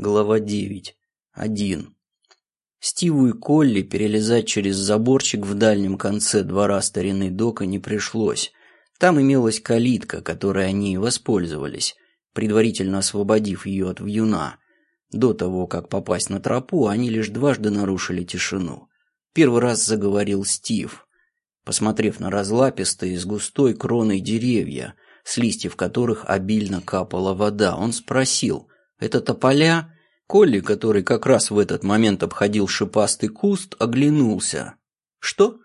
Глава 9. 1. Стиву и Колли перелезать через заборчик в дальнем конце двора старины Дока не пришлось. Там имелась калитка, которой они воспользовались, предварительно освободив ее от вьюна. До того, как попасть на тропу, они лишь дважды нарушили тишину. Первый раз заговорил Стив, посмотрев на разлапистые с густой кроной деревья, с листьев которых обильно капала вода. Он спросил – это тополя? Колли, который как раз в этот момент обходил шипастый куст, оглянулся. Что?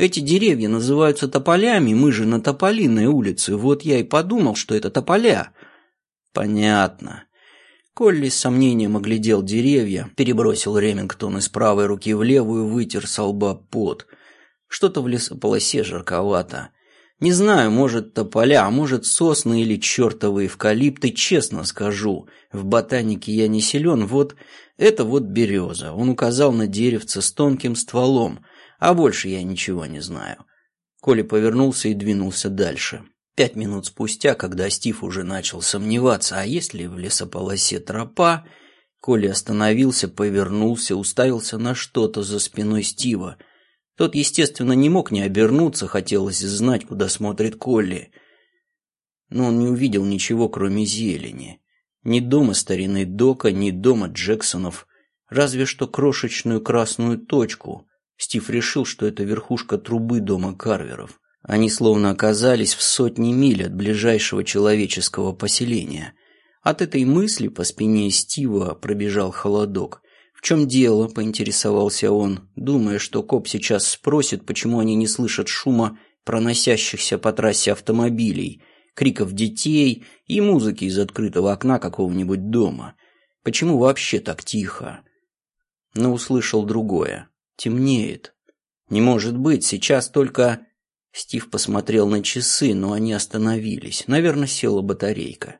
Эти деревья называются тополями, мы же на Тополиной улице, вот я и подумал, что это тополя. Понятно. Колли с сомнением оглядел деревья, перебросил Ремингтон из правой руки в левую, вытер со лба пот. Что-то в лесополосе жарковато. Не знаю, может тополя, а может сосны или чертовы эвкалипты, честно скажу. В ботанике я не силен, вот это вот береза. Он указал на деревце с тонким стволом, а больше я ничего не знаю. Коля повернулся и двинулся дальше. Пять минут спустя, когда Стив уже начал сомневаться, а есть ли в лесополосе тропа, Коля остановился, повернулся, уставился на что-то за спиной Стива – тот, естественно, не мог не обернуться, хотелось знать, куда смотрит Колли. Но он не увидел ничего, кроме зелени. Ни дома старины Дока, ни дома Джексонов, разве что крошечную красную точку. Стив решил, что это верхушка трубы дома Карверов. Они словно оказались в сотне миль от ближайшего человеческого поселения. От этой мысли по спине Стива пробежал холодок. «В чем дело?» – поинтересовался он, думая, что коп сейчас спросит, почему они не слышат шума проносящихся по трассе автомобилей, криков детей и музыки из открытого окна какого-нибудь дома. Почему вообще так тихо? Но услышал другое. Темнеет. Не может быть, сейчас только... Стив посмотрел на часы, но они остановились. Наверное, села батарейка.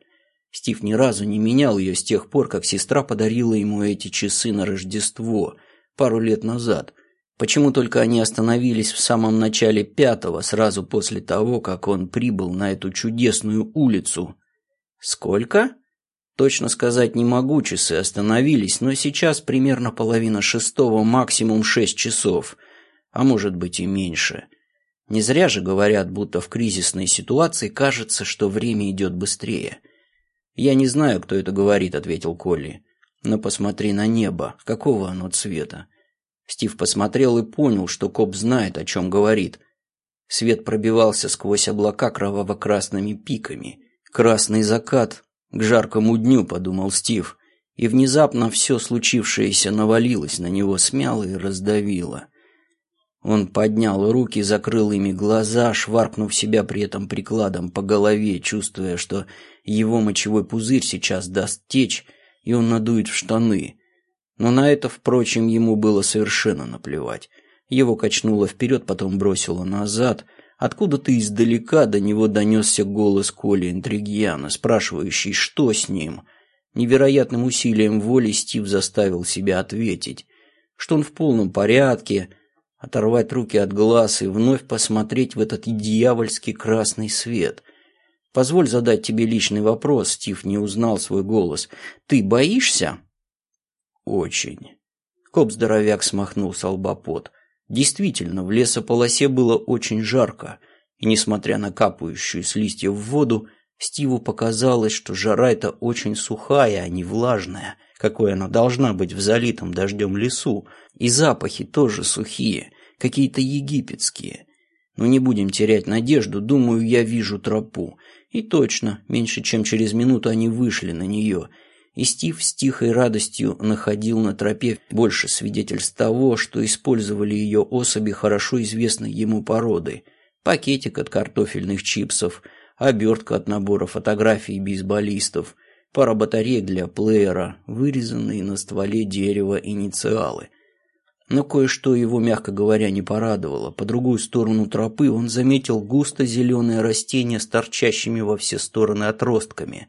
Стив ни разу не менял ее с тех пор, как сестра подарила ему эти часы на Рождество пару лет назад. Почему только они остановились в самом начале пятого, сразу после того, как он прибыл на эту чудесную улицу? Сколько? Точно сказать не могу, часы остановились, но сейчас примерно половина шестого, максимум шесть часов, а может быть и меньше. Не зря же говорят, будто в кризисной ситуации кажется, что время идет быстрее – «Я не знаю, кто это говорит», — ответил Колли. «Но посмотри на небо. Какого оно цвета?» Стив посмотрел и понял, что коп знает, о чем говорит. Свет пробивался сквозь облака кроваво-красными пиками. «Красный закат. К жаркому дню», — подумал Стив. И внезапно все случившееся навалилось на него, смяло и раздавило. Он поднял руки, закрыл ими глаза, шваркнув себя при этом прикладом по голове, чувствуя, что его мочевой пузырь сейчас даст течь, и он надует в штаны. Но на это, впрочем, ему было совершенно наплевать. Его качнуло вперед, потом бросило назад. Откуда-то издалека до него донесся голос Коли Интригьяна, спрашивающий, что с ним. Невероятным усилием воли Стив заставил себя ответить, что он в полном порядке, оторвать руки от глаз и вновь посмотреть в этот дьявольский красный свет. «Позволь задать тебе личный вопрос», — Стив не узнал свой голос. «Ты боишься?» «Очень». Коп-здоровяк смахнул с лба пот. Действительно, в лесополосе было очень жарко, и, несмотря на капающую с листьев в воду, Стиву показалось, что жара эта очень сухая, а не влажная, какой она должна быть в залитом дождем лесу, и запахи тоже сухие, какие-то египетские. Но не будем терять надежду, думаю, я вижу тропу. И точно, меньше чем через минуту они вышли на нее. И Стив с тихой радостью находил на тропе больше свидетельств того, что использовали ее особи хорошо известной ему породы. Пакетик от картофельных чипсов – обертка от набора фотографий бейсболистов, пара батареек для плеера, вырезанные на стволе дерева инициалы. Но кое-что его, мягко говоря, не порадовало. По другую сторону тропы он заметил густо зеленое растение с торчащими во все стороны отростками.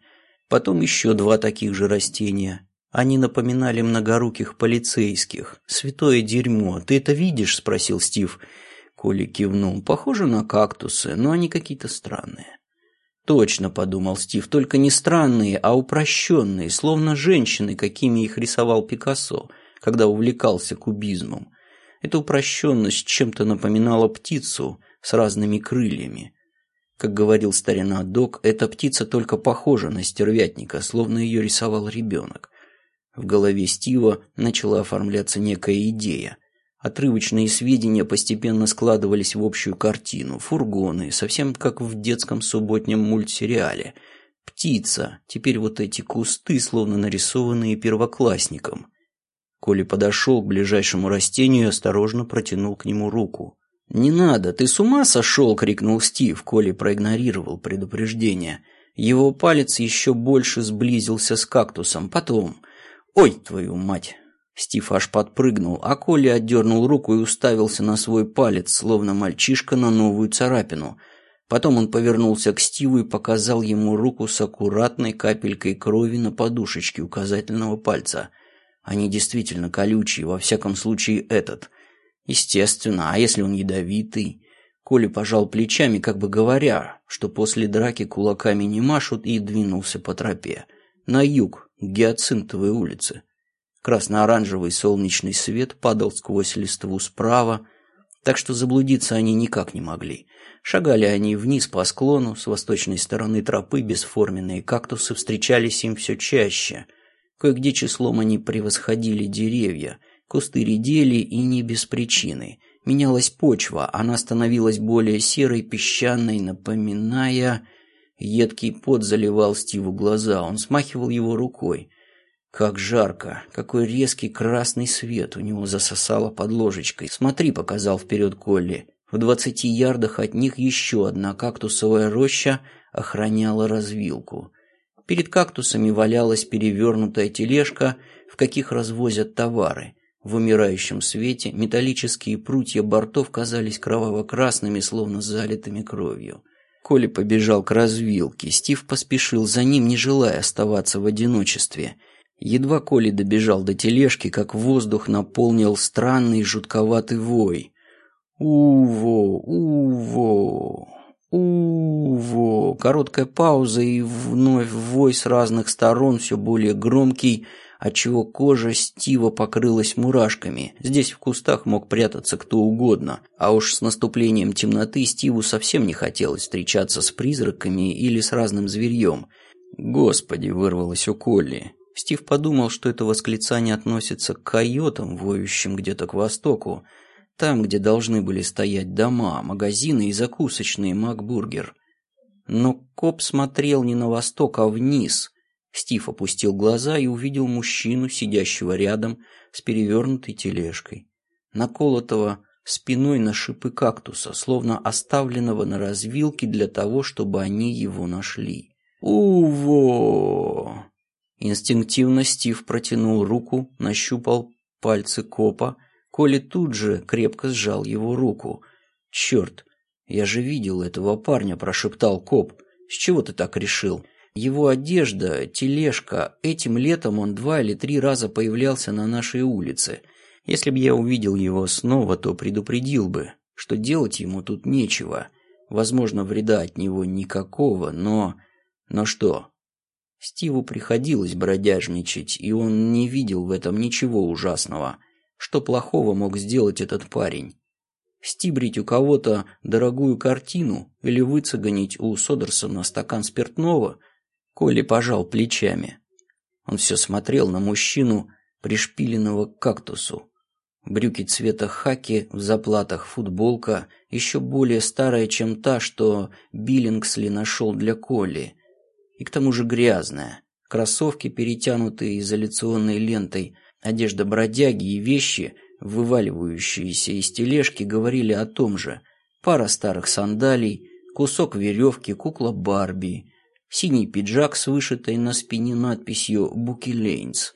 Потом еще два таких же растения. Они напоминали многоруких полицейских. «Святое дерьмо, ты это видишь?» – спросил Стив. Коли кивнул. «Похоже на кактусы, но они какие-то странные». точно», — подумал Стив, — «только не странные, а упрощенные, словно женщины, какими их рисовал Пикассо, когда увлекался кубизмом. Эта упрощенность чем-то напоминала птицу с разными крыльями. Как говорил старина Док, эта птица только похожа на стервятника, словно ее рисовал ребенок. В голове Стива начала оформляться некая идея. Отрывочные сведения постепенно складывались в общую картину. Фургоны, совсем как в детском субботнем мультсериале. Птица, теперь вот эти кусты, словно нарисованные первоклассником. Коля подошел к ближайшему растению и осторожно протянул к нему руку. «Не надо, ты с ума сошел!» — крикнул Стив. Коля проигнорировал предупреждение. Его палец еще больше сблизился с кактусом. Потом... «Ой, твою мать!» Стив аж подпрыгнул, а Коля отдернул руку и уставился на свой палец, словно мальчишка на новую царапину. Потом он повернулся к Стиву и показал ему руку с аккуратной капелькой крови на подушечке указательного пальца — они действительно колючие, во всяком случае этот. Естественно, а если он ядовитый? Коля пожал плечами, как бы говоря, что после драки кулаками не машут, и двинулся по тропе. На юг, к Гиацинтовой улице. Красно-оранжевый солнечный свет падал сквозь листву справа, так что заблудиться они никак не могли. Шагали они вниз по склону, с восточной стороны тропы бесформенные кактусы встречались им все чаще – Кое-где числом они превосходили деревья, кусты редели и не без причины. Менялась почва, она становилась более серой, песчаной, напоминая... Едкий пот заливал Стиву глаза, он смахивал его рукой. Как жарко, какой резкий красный свет у него засосало под ложечкой. «Смотри», — показал вперед Колли. В двадцати ярдах от них еще одна кактусовая роща охраняла развилку. Перед кактусами валялась перевернутая тележка, в каких развозят товары. В умирающем свете металлические прутья бортов казались кроваво-красными, словно залитыми кровью. Коля побежал к развилке. Стив поспешил за ним, не желая оставаться в одиночестве. Едва Коля добежал до тележки, как воздух наполнил странный жутковатый вой. «Уво! Уво!» Уво! Короткая пауза и вновь вой с разных сторон, все более громкий, отчего кожа Стива покрылась мурашками. Здесь в кустах мог прятаться кто угодно, а уж с наступлением темноты Стиву совсем не хотелось встречаться с призраками или с разным зверьем. «Господи!» — вырвалось у Колли. Стив подумал, что это восклицание относится к койотам, воющим где-то к востоку, там, где должны были стоять дома, магазины и закусочные Макбургер. Но коп смотрел не на восток, а вниз. Стив опустил глаза и увидел мужчину, сидящего рядом с перевернутой тележкой, наколотого спиной на шипы кактуса, словно оставленного на развилке для того, чтобы они его нашли. «Уво!» Инстинктивно Стив протянул руку, нащупал пальцы копа, Коля тут же крепко сжал его руку. «Черт, я же видел этого парня», – прошептал коп. «С чего ты так решил?» Его одежда, тележка. Этим летом он два или три раза появлялся на нашей улице. Если бы я увидел его снова, то предупредил бы, что делать ему тут нечего. Возможно, вреда от него никакого, но... Но что? Стиву приходилось бродяжничать, и он не видел в этом ничего ужасного. Что плохого мог сделать этот парень? Стибрить у кого-то дорогую картину или выцеганить у Содерсона стакан спиртного? Коля пожал плечами. Он все смотрел на мужчину, пришпиленного к кактусу. Брюки цвета хаки в заплатах, футболка, еще более старая, чем та, что Биллингсли нашел для Колли. И к тому же грязная. Кроссовки, перетянутые изоляционной лентой, Одежда бродяги и вещи, вываливающиеся из тележки, говорили о том же. Пара старых сандалий, кусок веревки, кукла Барби, синий пиджак с вышитой на спине надписью «Буки Лейнс»,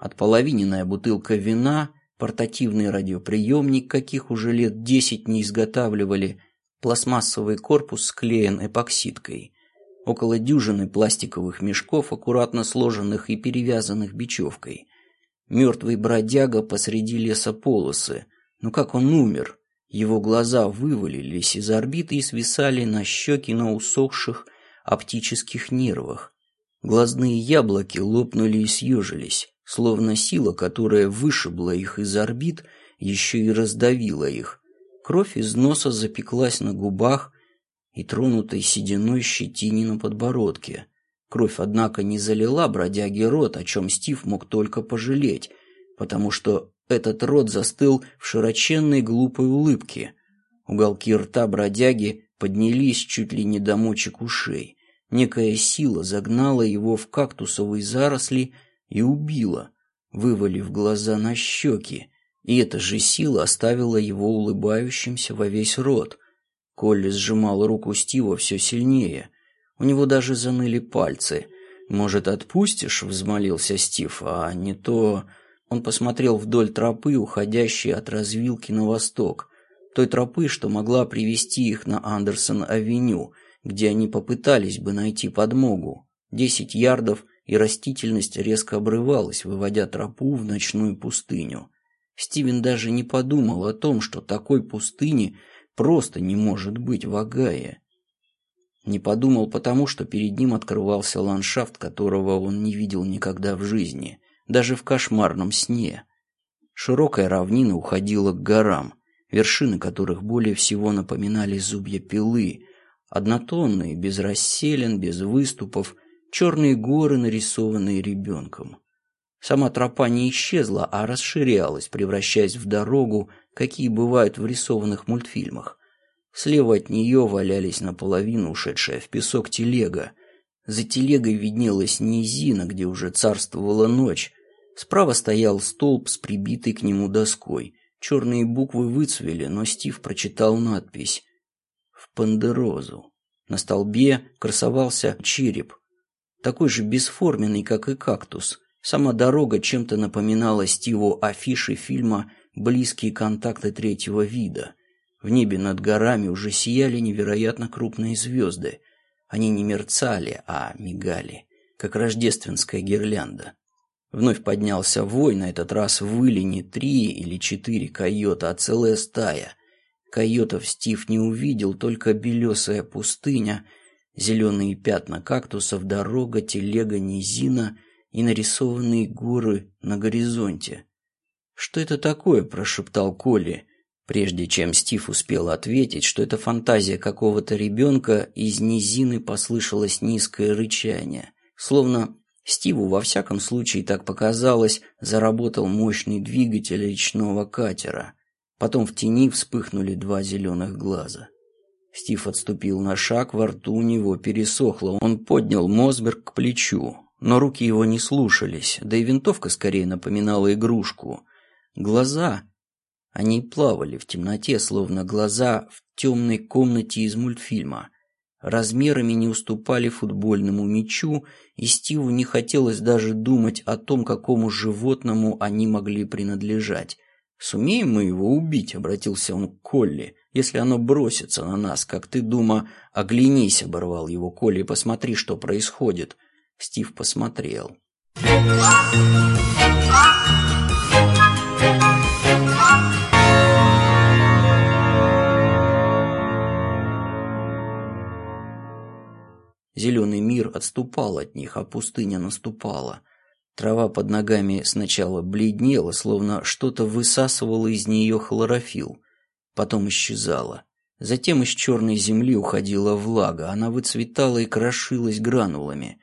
отполовиненная бутылка вина, портативный радиоприемник, каких уже лет десять не изготавливали, пластмассовый корпус склеен эпоксидкой, около дюжины пластиковых мешков, аккуратно сложенных и перевязанных бечевкой – Мертвый бродяга посреди леса полосы. Но как он умер? Его глаза вывалились из орбиты и свисали на щеки на усохших, оптических нервах. Глазные яблоки лопнули и съежились, словно сила, которая вышибла их из орбит, еще и раздавила их. Кровь из носа запеклась на губах и тронутой сединой щетине на подбородке. Кровь, однако, не залила бродяге рот, о чем Стив мог только пожалеть, потому что этот рот застыл в широченной глупой улыбке. Уголки рта бродяги поднялись чуть ли не до мочек ушей. Некая сила загнала его в кактусовые заросли и убила, вывалив глаза на щеки, и эта же сила оставила его улыбающимся во весь рот. Колли сжимал руку Стива все сильнее. У него даже заныли пальцы. «Может, отпустишь?» — взмолился Стив, «а не то...» Он посмотрел вдоль тропы, уходящей от развилки на восток, той тропы, что могла привести их на Андерсон-авеню, где они попытались бы найти подмогу. Десять ярдов, и растительность резко обрывалась, выводя тропу в ночную пустыню. Стивен даже не подумал о том, что такой пустыни просто не может быть в Агае. Не подумал потому, что перед ним открывался ландшафт, которого он не видел никогда в жизни даже в кошмарном сне. Широкая равнина уходила к горам, вершины которых более всего напоминали зубья пилы, однотонные, без расселен, без выступов, черные горы, нарисованные ребенком. Сама тропа не исчезла, а расширялась, превращаясь в дорогу, какие бывают в рисованных мультфильмах. Слева от нее валялись наполовину ушедшая в песок телега. За телегой виднелась низина, где уже царствовала ночь, Справа стоял столб с прибитой к нему доской. Черные буквы выцвели, но Стив прочитал надпись «В Пандерозу». На столбе красовался череп, такой же бесформенный, как и кактус. Сама дорога чем-то напоминала Стиву афиши фильма «Близкие контакты третьего вида». В небе над горами уже сияли невероятно крупные звезды. Они не мерцали, а мигали, как рождественская гирлянда. Вновь поднялся вой, на этот раз выли не три или четыре койота, а целая стая. Койотов Стив не увидел, только белесая пустыня, зеленые пятна кактусов, дорога, телега, низина и нарисованные горы на горизонте. «Что это такое?» – прошептал Коли, прежде чем Стив успел ответить, что это фантазия какого-то ребенка, из низины послышалось низкое рычание, словно Стиву, во всяком случае, так показалось, заработал мощный двигатель речного катера. Потом в тени вспыхнули два зеленых глаза. Стив отступил на шаг, во рту у него пересохло. Он поднял Мосберг к плечу, но руки его не слушались, да и винтовка скорее напоминала игрушку. Глаза... Они плавали в темноте, словно глаза в темной комнате из мультфильма размерами не уступали футбольному мячу, и Стиву не хотелось даже думать о том, какому животному они могли принадлежать. «Сумеем мы его убить?» — обратился он к Колли. «Если оно бросится на нас, как ты, Дума, оглянись!» — оборвал его Колли. «Посмотри, что происходит!» Стив посмотрел. Зеленый мир отступал от них, а пустыня наступала. Трава под ногами сначала бледнела, словно что-то высасывало из нее хлорофилл, потом исчезала. Затем из черной земли уходила влага, она выцветала и крошилась гранулами,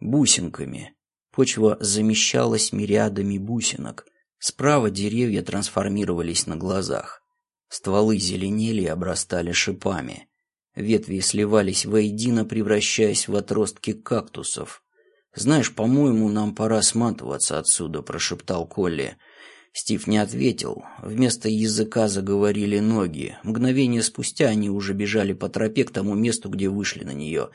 бусинками. Почва замещалась мириадами бусинок. Справа деревья трансформировались на глазах. Стволы зеленели и обрастали шипами. Ветви сливались воедино, превращаясь в отростки кактусов. «Знаешь, по-моему, нам пора сматываться отсюда», – прошептал Колли. Стив не ответил. Вместо языка заговорили ноги. Мгновение спустя они уже бежали по тропе к тому месту, где вышли на нее.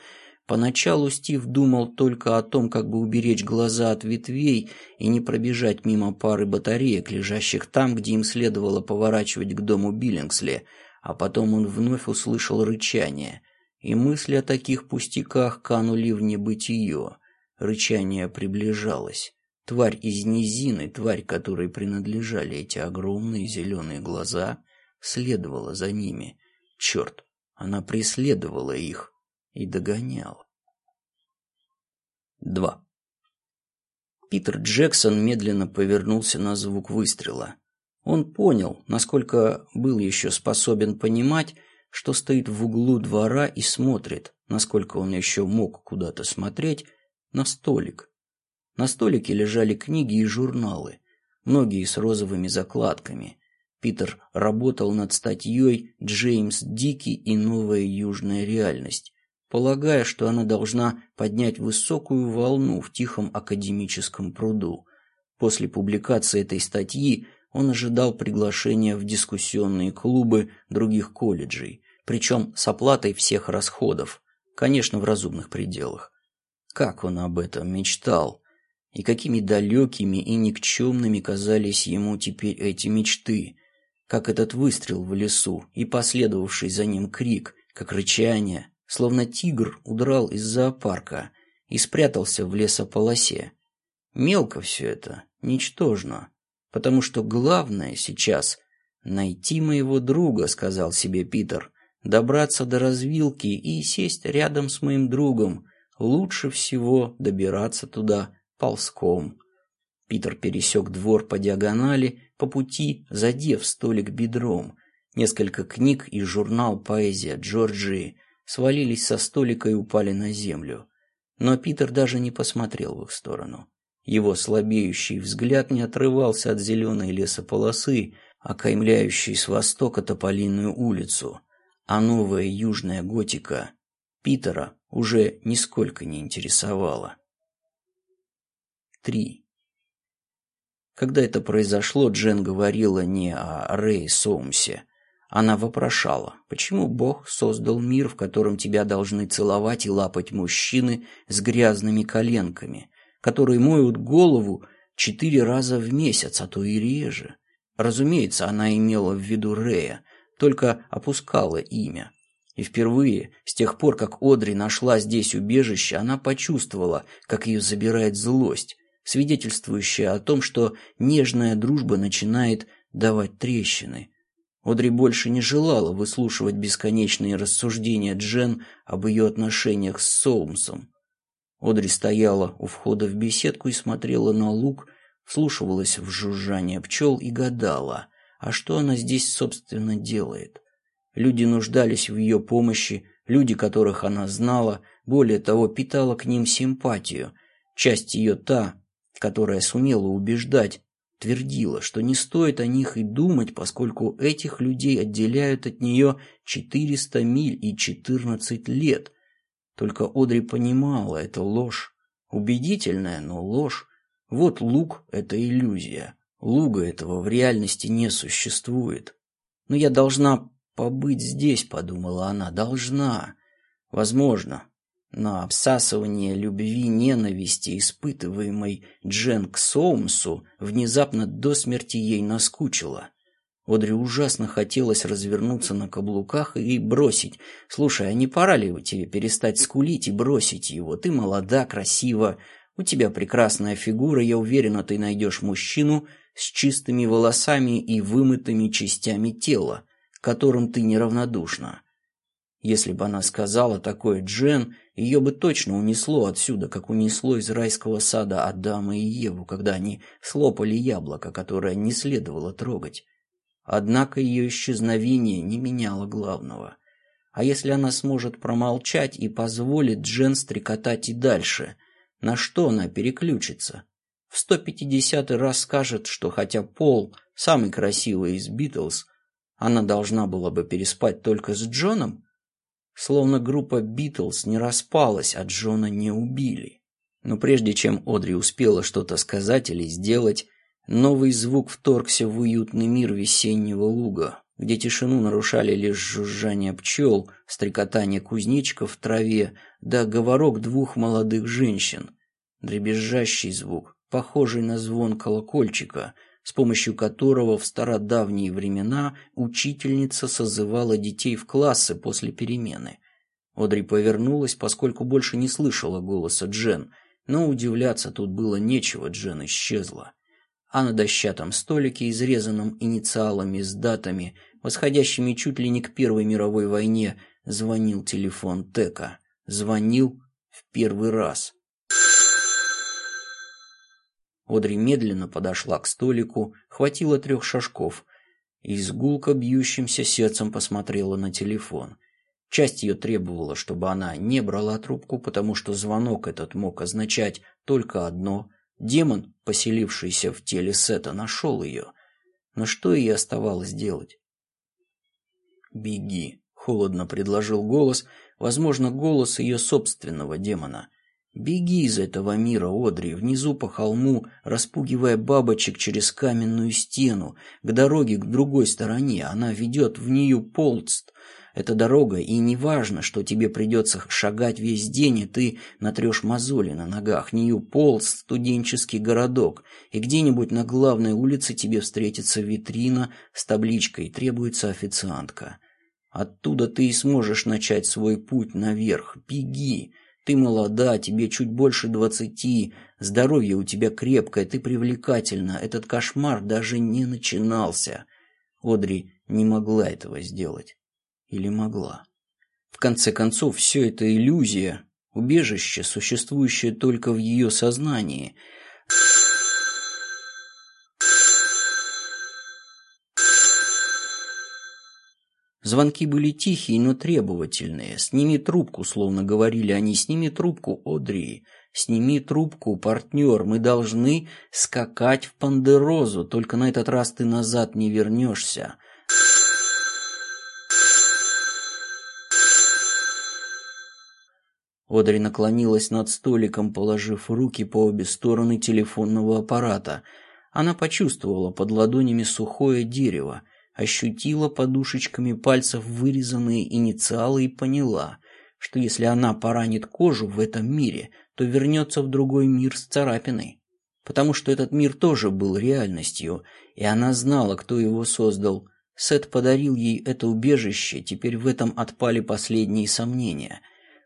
Поначалу Стив думал только о том, как бы уберечь глаза от ветвей и не пробежать мимо пары батареек, лежащих там, где им следовало поворачивать к дому Биллингсли – а потом он вновь услышал рычание, и мысли о таких пустяках канули в небытие. Рычание приближалось. Тварь из низины, тварь, которой принадлежали эти огромные зеленые глаза, следовала за ними. Черт, она преследовала их и догоняла. 2. Питер Джексон медленно повернулся на звук выстрела. Он понял, насколько был еще способен понимать, что стоит в углу двора и смотрит, насколько он еще мог куда-то смотреть, на столик. На столике лежали книги и журналы, многие с розовыми закладками. Питер работал над статьей «Джеймс Дики и новая южная реальность», полагая, что она должна поднять высокую волну в тихом академическом пруду. После публикации этой статьи он ожидал приглашения в дискуссионные клубы других колледжей, причем с оплатой всех расходов, конечно, в разумных пределах. Как он об этом мечтал, и какими далекими и никчемными казались ему теперь эти мечты, как этот выстрел в лесу и последовавший за ним крик, как рычание, словно тигр удрал из зоопарка и спрятался в лесополосе. Мелко все это, ничтожно, потому что главное сейчас — найти моего друга, сказал себе Питер, добраться до развилки и сесть рядом с моим другом. Лучше всего добираться туда ползком. Питер пересек двор по диагонали, по пути задев столик бедром. Несколько книг и журнал «Поэзия» Джорджии — свалились со столика и упали на землю. Но Питер даже не посмотрел в их сторону. Его слабеющий взгляд не отрывался от зеленой лесополосы, окаймляющей с востока Тополиную улицу, а новая южная готика Питера уже нисколько не интересовала. 3. Когда это произошло, Джен говорила не о Рэй Соумсе, она вопрошала, почему Бог создал мир, в котором тебя должны целовать и лапать мужчины с грязными коленками, которые моют голову четыре раза в месяц, а то и реже. Разумеется, она имела в виду Рея, только опускала имя. И впервые, с тех пор, как Одри нашла здесь убежище, она почувствовала, как ее забирает злость, свидетельствующая о том, что нежная дружба начинает давать трещины – Одри больше не желала выслушивать бесконечные рассуждения Джен об ее отношениях с Соумсом. Одри стояла у входа в беседку и смотрела на луг, вслушивалась в жужжание пчел и гадала, а что она здесь, собственно, делает. Люди нуждались в ее помощи, люди, которых она знала, более того, питала к ним симпатию, часть ее та, которая сумела убеждать, твердила, что не стоит о них и думать, поскольку этих людей отделяют от нее 400 миль и 14 лет. Только Одри понимала, это ложь. Убедительная, но ложь. Вот луг — это иллюзия. Луга этого в реальности не существует. Но я должна побыть здесь, подумала она, должна. Возможно, но обсасывание любви ненависти, испытываемой Джен к Соумсу, внезапно до смерти ей наскучило. Одри ужасно хотелось развернуться на каблуках и бросить. «Слушай, а не пора ли тебе перестать скулить и бросить его? Ты молода, красива, у тебя прекрасная фигура, я уверена, ты найдешь мужчину с чистыми волосами и вымытыми частями тела, которым ты неравнодушна». Если бы она сказала такое Джен, ее бы точно унесло отсюда, как унесло из райского сада Адама и Еву, когда они слопали яблоко, которое не следовало трогать. Однако ее исчезновение не меняло главного. А если она сможет промолчать и позволит Джен стрекотать и дальше, на что она переключится? В 150 раз скажет, что хотя Пол самый красивый из Битлз, она должна была бы переспать только с Джоном? Словно группа Битлз не распалась, а Джона не убили. Но прежде чем Одри успела что-то сказать или сделать, новый звук вторгся в уютный мир весеннего луга, где тишину нарушали лишь жужжание пчел, стрекотание кузнечиков в траве, да говорок двух молодых женщин. Дребезжащий звук, похожий на звон колокольчика — с помощью которого в стародавние времена учительница созывала детей в классы после перемены. Одри повернулась, поскольку больше не слышала голоса Джен, но удивляться тут было нечего, Джен исчезла. А на дощатом столике, изрезанном инициалами с датами, восходящими чуть ли не к Первой мировой войне, звонил телефон Тека. Звонил в первый раз. Одри медленно подошла к столику, хватило трех шажков и с гулко бьющимся сердцем посмотрела на телефон. Часть ее требовала, чтобы она не брала трубку, потому что звонок этот мог означать только одно – демон, поселившийся в теле Сета, нашел ее. Но что ей оставалось делать? «Беги», — холодно предложил голос, возможно, голос ее собственного демона. «Беги из этого мира, Одри, внизу по холму, распугивая бабочек через каменную стену, к дороге к другой стороне, она ведет в нее полст. Это дорога, и не важно, что тебе придется шагать весь день, и ты натрешь мозоли на ногах. Нью-Полст – студенческий городок, и где-нибудь на главной улице тебе встретится витрина с табличкой «Требуется официантка». Оттуда ты и сможешь начать свой путь наверх. Беги. Ты молода, тебе чуть больше двадцати, здоровье у тебя крепкое, ты привлекательна. Этот кошмар даже не начинался. Одри не могла этого сделать. Или могла? В конце концов, все это иллюзия, убежище, существующее только в ее сознании – Звонки были тихие, но требовательные. «Сними трубку», словно говорили они. «Сними трубку, Одри». «Сними трубку, партнер. Мы должны скакать в Пандерозу. Только на этот раз ты назад не вернешься». Одри наклонилась над столиком, положив руки по обе стороны телефонного аппарата. Она почувствовала под ладонями сухое дерево ощутила подушечками пальцев вырезанные инициалы и поняла, что если она поранит кожу в этом мире, то вернется в другой мир с царапиной. Потому что этот мир тоже был реальностью, и она знала, кто его создал. Сет подарил ей это убежище, теперь в этом отпали последние сомнения.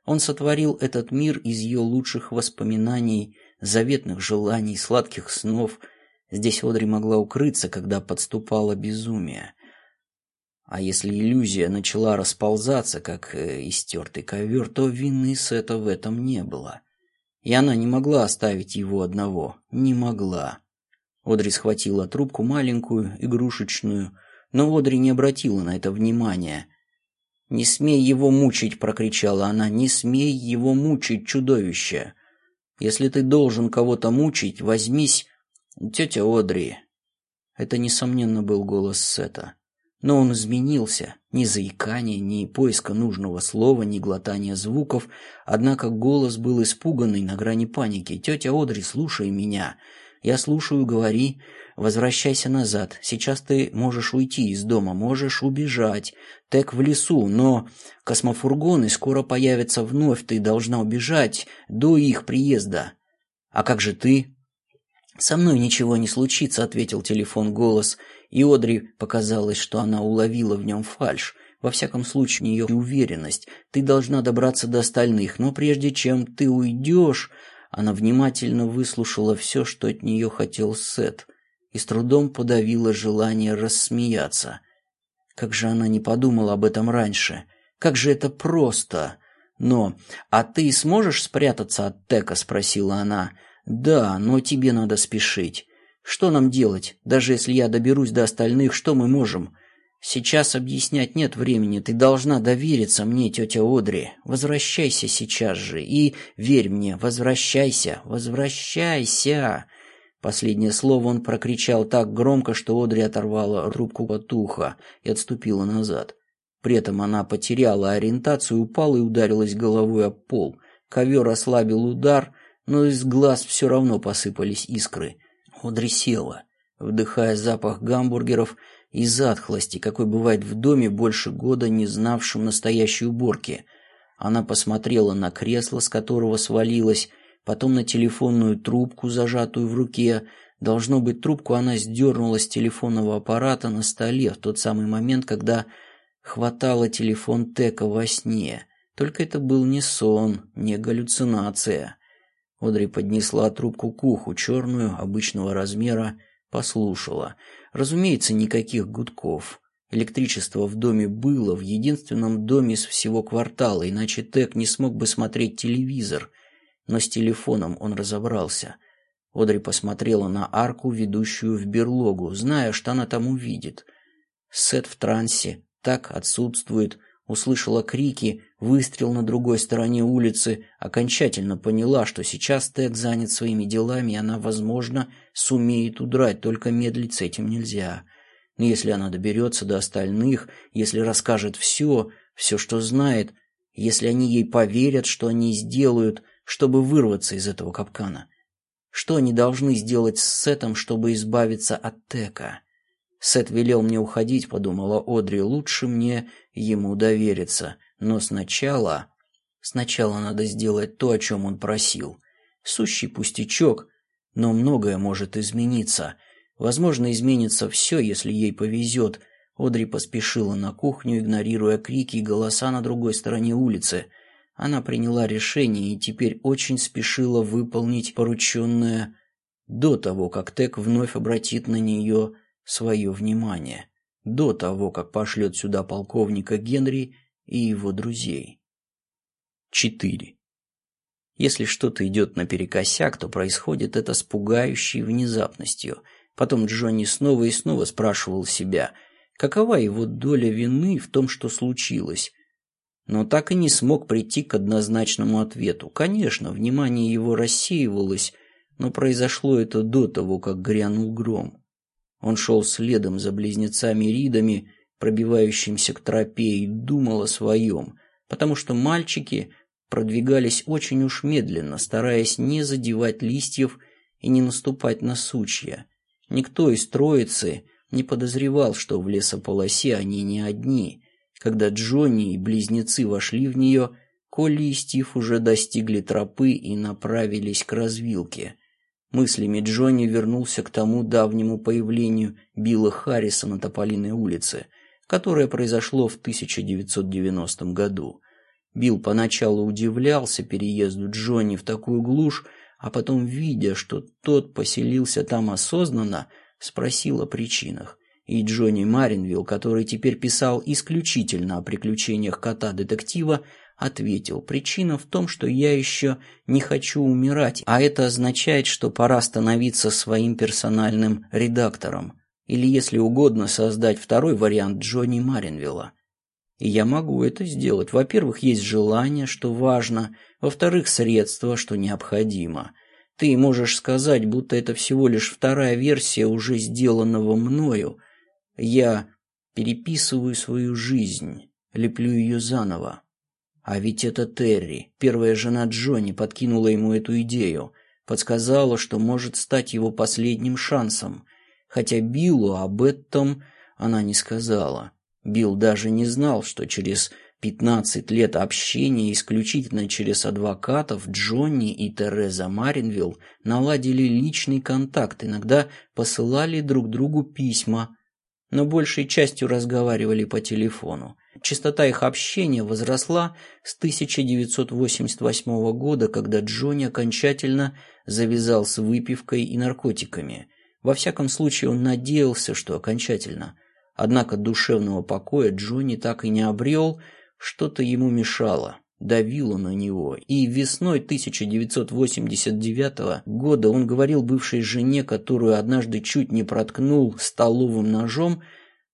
Он сотворил этот мир из ее лучших воспоминаний, заветных желаний, сладких снов – Здесь Одри могла укрыться, когда подступало безумие. А если иллюзия начала расползаться, как э, истертый ковер, то вины Сета в этом не было. И она не могла оставить его одного. Не могла. Одри схватила трубку маленькую, игрушечную, но Одри не обратила на это внимания. «Не смей его мучить!» — прокричала она. «Не смей его мучить, чудовище! Если ты должен кого-то мучить, возьмись «Тетя Одри». Это, несомненно, был голос Сета. Но он изменился. Ни заикания, ни поиска нужного слова, ни глотания звуков. Однако голос был испуганный, на грани паники. «Тетя Одри, слушай меня. Я слушаю, говори. Возвращайся назад. Сейчас ты можешь уйти из дома, можешь убежать. Тек в лесу, но космофургоны скоро появятся вновь. Ты должна убежать до их приезда. А как же ты? «Со мной ничего не случится», — ответил телефон голос, и Одри показалось, что она уловила в нем фальшь. Во всяком случае, ее уверенность. Ты должна добраться до остальных, но прежде чем ты уйдешь... Она внимательно выслушала все, что от нее хотел Сет, и с трудом подавила желание рассмеяться. Как же она не подумала об этом раньше? Как же это просто! Но... «А ты сможешь спрятаться от Тека?» — спросила она. «Да, но тебе надо спешить. Что нам делать? Даже если я доберусь до остальных, что мы можем?» «Сейчас объяснять нет времени. Ты должна довериться мне, тетя Одри. Возвращайся сейчас же. И верь мне, возвращайся, возвращайся!» Последнее слово он прокричал так громко, что Одри оторвала трубку от уха и отступила назад. При этом она потеряла ориентацию, упала и ударилась головой об пол. Ковер ослабил удар, но из глаз все равно посыпались искры. Одри села, вдыхая запах гамбургеров и затхлости, какой бывает в доме больше года не знавшем настоящей уборки. Она посмотрела на кресло, с которого свалилась, потом на телефонную трубку, зажатую в руке. Должно быть, трубку она сдернула с телефонного аппарата на столе в тот самый момент, когда хватала телефон Тека во сне. Только это был не сон, не галлюцинация. Одри поднесла трубку к уху, черную, обычного размера, послушала. Разумеется, никаких гудков. Электричество в доме было, в единственном доме из всего квартала, иначе Тек не смог бы смотреть телевизор. Но с телефоном он разобрался. Одри посмотрела на арку, ведущую в берлогу, зная, что она там увидит. Сет в трансе, так отсутствует, услышала крики, выстрел на другой стороне улицы, окончательно поняла, что сейчас Тек занят своими делами, и она, возможно, сумеет удрать, только медлить с этим нельзя. Но если она доберется до остальных, если расскажет все, все, что знает, если они ей поверят, что они сделают, чтобы вырваться из этого капкана. Что они должны сделать с Сетом, чтобы избавиться от Тека? Сет велел мне уходить, подумала Одри, лучше мне ему довериться. Но сначала... Сначала надо сделать то, о чем он просил. Сущий пустячок, но многое может измениться. Возможно, изменится все, если ей повезет. Одри поспешила на кухню, игнорируя крики и голоса на другой стороне улицы. Она приняла решение и теперь очень спешила выполнить порученное до того, как Тек вновь обратит на нее свое внимание до того, как пошлет сюда полковника Генри и его друзей. 4. Если что-то идет наперекосяк, то происходит это с пугающей внезапностью. Потом Джонни снова и снова спрашивал себя, какова его доля вины в том, что случилось. Но так и не смог прийти к однозначному ответу. Конечно, внимание его рассеивалось, но произошло это до того, как грянул гром. Он шел следом за близнецами Ридами, пробивающимся к тропе, и думал о своем, потому что мальчики продвигались очень уж медленно, стараясь не задевать листьев и не наступать на сучья. Никто из троицы не подозревал, что в лесополосе они не одни. Когда Джонни и близнецы вошли в нее, Колли и Стив уже достигли тропы и направились к развилке. Мыслями Джонни вернулся к тому давнему появлению Билла Харриса на Тополиной улице, которое произошло в 1990 году. Билл поначалу удивлялся переезду Джонни в такую глушь, а потом, видя, что тот поселился там осознанно, спросил о причинах. И Джонни Маринвилл, который теперь писал исключительно о приключениях кота-детектива, ответил, причина в том, что я еще не хочу умирать, а это означает, что пора становиться своим персональным редактором. Или, если угодно, создать второй вариант Джонни Маринвилла. И я могу это сделать. Во-первых, есть желание, что важно. Во-вторых, средства, что необходимо. Ты можешь сказать, будто это всего лишь вторая версия уже сделанного мною. Я переписываю свою жизнь, леплю ее заново. А ведь это Терри, первая жена Джонни, подкинула ему эту идею, подсказала, что может стать его последним шансом, хотя Биллу об этом она не сказала. Билл даже не знал, что через 15 лет общения исключительно через адвокатов Джонни и Тереза Маринвилл наладили личный контакт, иногда посылали друг другу письма, но большей частью разговаривали по телефону. Частота их общения возросла с 1988 года, когда Джонни окончательно завязал с выпивкой и наркотиками. Во всяком случае, он надеялся, что окончательно. Однако душевного покоя Джонни так и не обрел, что-то ему мешало, давило на него. И весной 1989 года он говорил бывшей жене, которую однажды чуть не проткнул столовым ножом,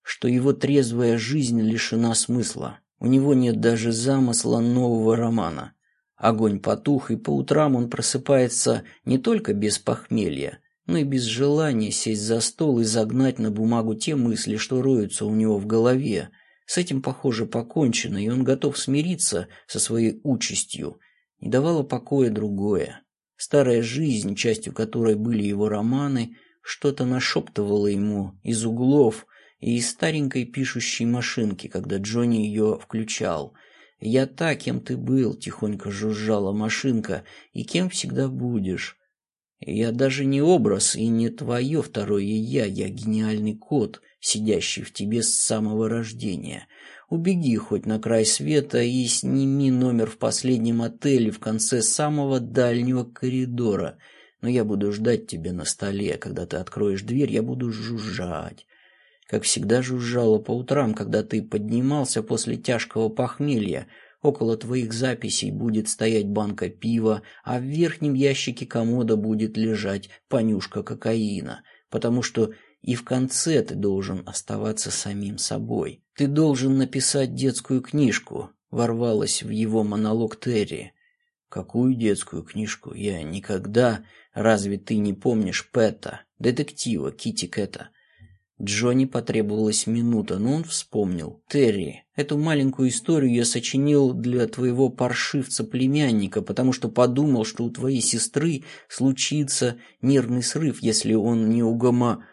что его трезвая жизнь лишена смысла. У него нет даже замысла нового романа. Огонь потух, и по утрам он просыпается не только без похмелья, но и без желания сесть за стол и загнать на бумагу те мысли, что роются у него в голове. С этим, похоже, покончено, и он готов смириться со своей участью. Не давало покоя другое. Старая жизнь, частью которой были его романы, что-то нашептывало ему из углов, и из старенькой пишущей машинки, когда Джонни ее включал. «Я та, кем ты был», — тихонько жужжала машинка, — «и кем всегда будешь». Я даже не образ и не твое второе я, я гениальный кот, сидящий в тебе с самого рождения. Убеги хоть на край света и сними номер в последнем отеле в конце самого дальнего коридора. Но я буду ждать тебя на столе, когда ты откроешь дверь, я буду жужжать как всегда жужжало по утрам, когда ты поднимался после тяжкого похмелья. Около твоих записей будет стоять банка пива, а в верхнем ящике комода будет лежать понюшка кокаина, потому что и в конце ты должен оставаться самим собой. Ты должен написать детскую книжку, ворвалась в его монолог Терри. Какую детскую книжку? Я никогда... Разве ты не помнишь Пэта, детектива Кити Кэта? Джонни потребовалась минута, но он вспомнил. «Терри, эту маленькую историю я сочинил для твоего паршивца-племянника, потому что подумал, что у твоей сестры случится нервный срыв, если он не угома...»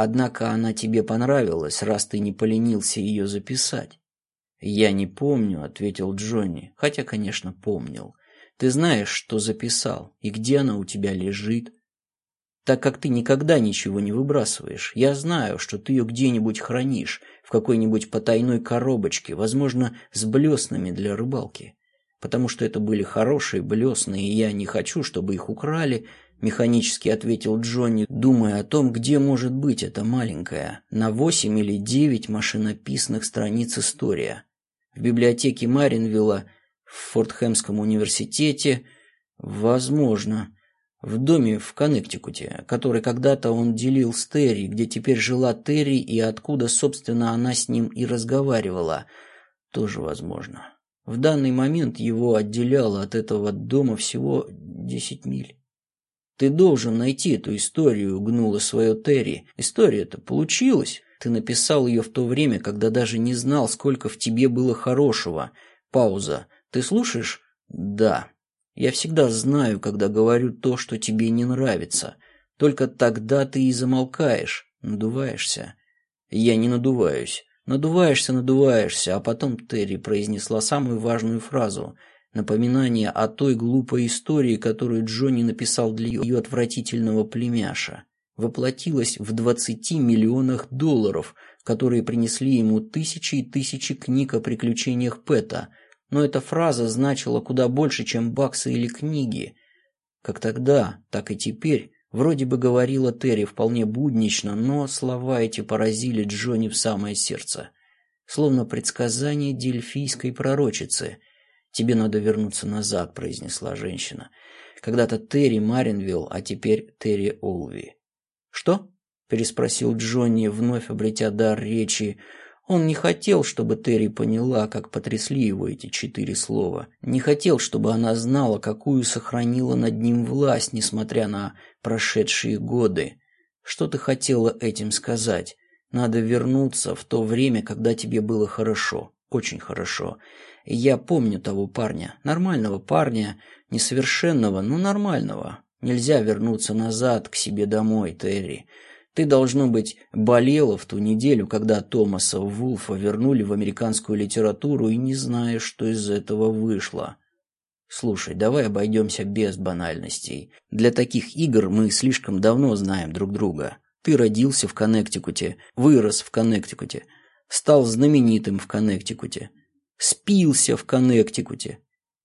«Однако она тебе понравилась, раз ты не поленился ее записать». «Я не помню», — ответил Джонни, хотя, конечно, помнил. «Ты знаешь, что записал, и где она у тебя лежит?» так как ты никогда ничего не выбрасываешь. Я знаю, что ты ее где-нибудь хранишь, в какой-нибудь потайной коробочке, возможно, с блеснами для рыбалки. Потому что это были хорошие блесны, и я не хочу, чтобы их украли, механически ответил Джонни, думая о том, где может быть эта маленькая, на восемь или девять машинописных страниц история. В библиотеке Маринвилла, в Фортхэмском университете, возможно, в доме в Коннектикуте, который когда-то он делил с Терри, где теперь жила Терри и откуда, собственно, она с ним и разговаривала, тоже возможно. В данный момент его отделяло от этого дома всего десять миль. «Ты должен найти эту историю», — гнула свое Терри. «История-то получилась. Ты написал ее в то время, когда даже не знал, сколько в тебе было хорошего». Пауза. «Ты слушаешь?» «Да». Я всегда знаю, когда говорю то, что тебе не нравится. Только тогда ты и замолкаешь, надуваешься. Я не надуваюсь. Надуваешься, надуваешься, а потом Терри произнесла самую важную фразу – напоминание о той глупой истории, которую Джонни написал для ее отвратительного племяша. Воплотилась в 20 миллионах долларов, которые принесли ему тысячи и тысячи книг о приключениях Пэта – но эта фраза значила куда больше, чем баксы или книги. Как тогда, так и теперь, вроде бы говорила Терри вполне буднично, но слова эти поразили Джонни в самое сердце. Словно предсказание дельфийской пророчицы. «Тебе надо вернуться назад», — произнесла женщина. «Когда-то Терри Маринвилл, а теперь Терри Олви». «Что?» — переспросил Джонни, вновь обретя дар речи, — он не хотел, чтобы Терри поняла, как потрясли его эти четыре слова. Не хотел, чтобы она знала, какую сохранила над ним власть, несмотря на прошедшие годы. Что ты хотела этим сказать? Надо вернуться в то время, когда тебе было хорошо. Очень хорошо. Я помню того парня. Нормального парня. Несовершенного, но нормального. Нельзя вернуться назад к себе домой, Терри. Ты, должно быть, болела в ту неделю, когда Томаса Вулфа вернули в американскую литературу и не знаешь, что из этого вышло. Слушай, давай обойдемся без банальностей. Для таких игр мы слишком давно знаем друг друга. Ты родился в Коннектикуте, вырос в Коннектикуте, стал знаменитым в Коннектикуте, спился в Коннектикуте.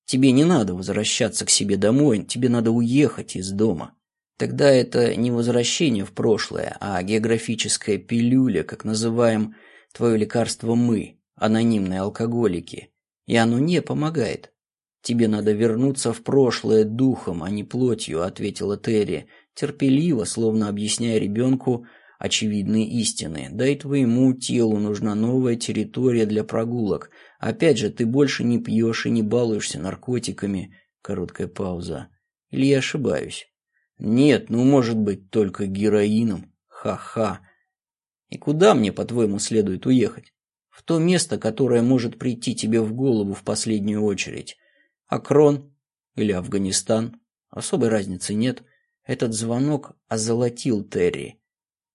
Тебе не надо возвращаться к себе домой, тебе надо уехать из дома. Тогда это не возвращение в прошлое, а географическая пилюля, как называем твое лекарство мы, анонимные алкоголики. И оно не помогает. Тебе надо вернуться в прошлое духом, а не плотью, ответила Терри, терпеливо, словно объясняя ребенку очевидные истины. Да и твоему телу нужна новая территория для прогулок. Опять же, ты больше не пьешь и не балуешься наркотиками. Короткая пауза. Или я ошибаюсь? Нет, ну может быть только героином. Ха-ха. И куда мне, по-твоему, следует уехать? В то место, которое может прийти тебе в голову в последнюю очередь. Акрон или Афганистан. Особой разницы нет. Этот звонок озолотил Терри,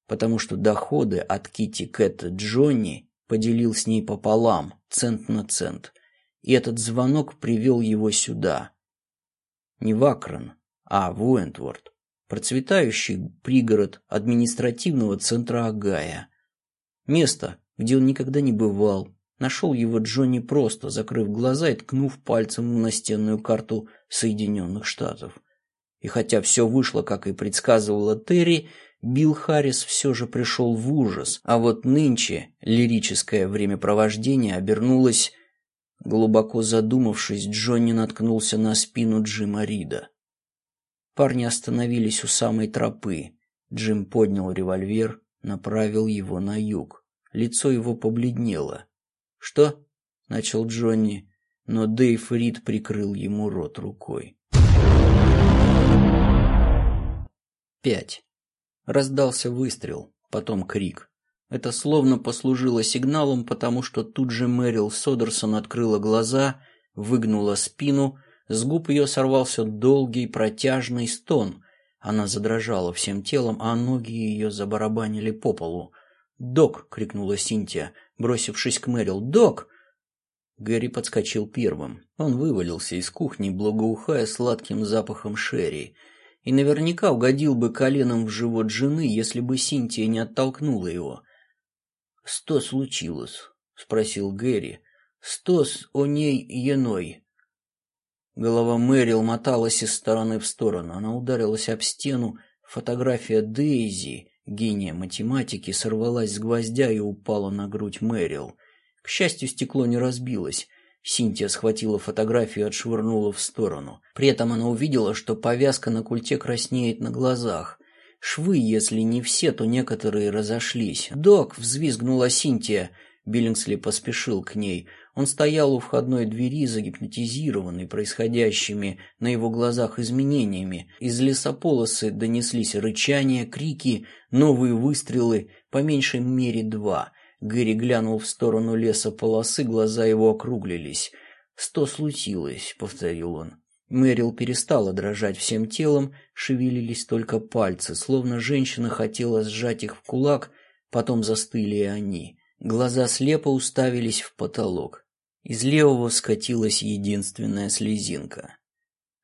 потому что доходы от Кити Кэта Джонни поделил с ней пополам, цент на цент. И этот звонок привел его сюда. Не в Акрон, а в Уэнтворд, процветающий пригород административного центра Агая. Место, где он никогда не бывал, нашел его Джонни просто, закрыв глаза и ткнув пальцем в настенную карту Соединенных Штатов. И хотя все вышло, как и предсказывала Терри, Билл Харрис все же пришел в ужас, а вот нынче лирическое времяпровождение обернулось Глубоко задумавшись, Джонни наткнулся на спину Джима Рида. Парни остановились у самой тропы. Джим поднял револьвер, направил его на юг. Лицо его побледнело. «Что?» — начал Джонни, но Дэйв Рид прикрыл ему рот рукой. Пять. Раздался выстрел, потом крик. Это словно послужило сигналом, потому что тут же Мэрил Содерсон открыла глаза, выгнула спину, с губ ее сорвался долгий протяжный стон. Она задрожала всем телом, а ноги ее забарабанили по полу. «Док!» — крикнула Синтия, бросившись к Мэрил. «Док!» Гэри подскочил первым. Он вывалился из кухни, благоухая сладким запахом шерри, и наверняка угодил бы коленом в живот жены, если бы Синтия не оттолкнула его. «Что случилось?» — спросил Гэри. «Что с о ней еной?» Голова Мэрил моталась из стороны в сторону. Она ударилась об стену. Фотография Дейзи, гения математики, сорвалась с гвоздя и упала на грудь Мэрил. К счастью, стекло не разбилось. Синтия схватила фотографию и отшвырнула в сторону. При этом она увидела, что повязка на культе краснеет на глазах. Швы, если не все, то некоторые разошлись. «Док!» — взвизгнула Синтия. Биллингсли поспешил к ней. Он стоял у входной двери, загипнотизированный происходящими на его глазах изменениями. Из лесополосы донеслись рычания, крики, новые выстрелы, по меньшей мере два. Гэри глянул в сторону лесополосы, глаза его округлились. «Что случилось?» — повторил он. Мэрил перестала дрожать всем телом, шевелились только пальцы, словно женщина хотела сжать их в кулак, потом застыли и они. Глаза слепо уставились в потолок. Из левого скатилась единственная слезинка.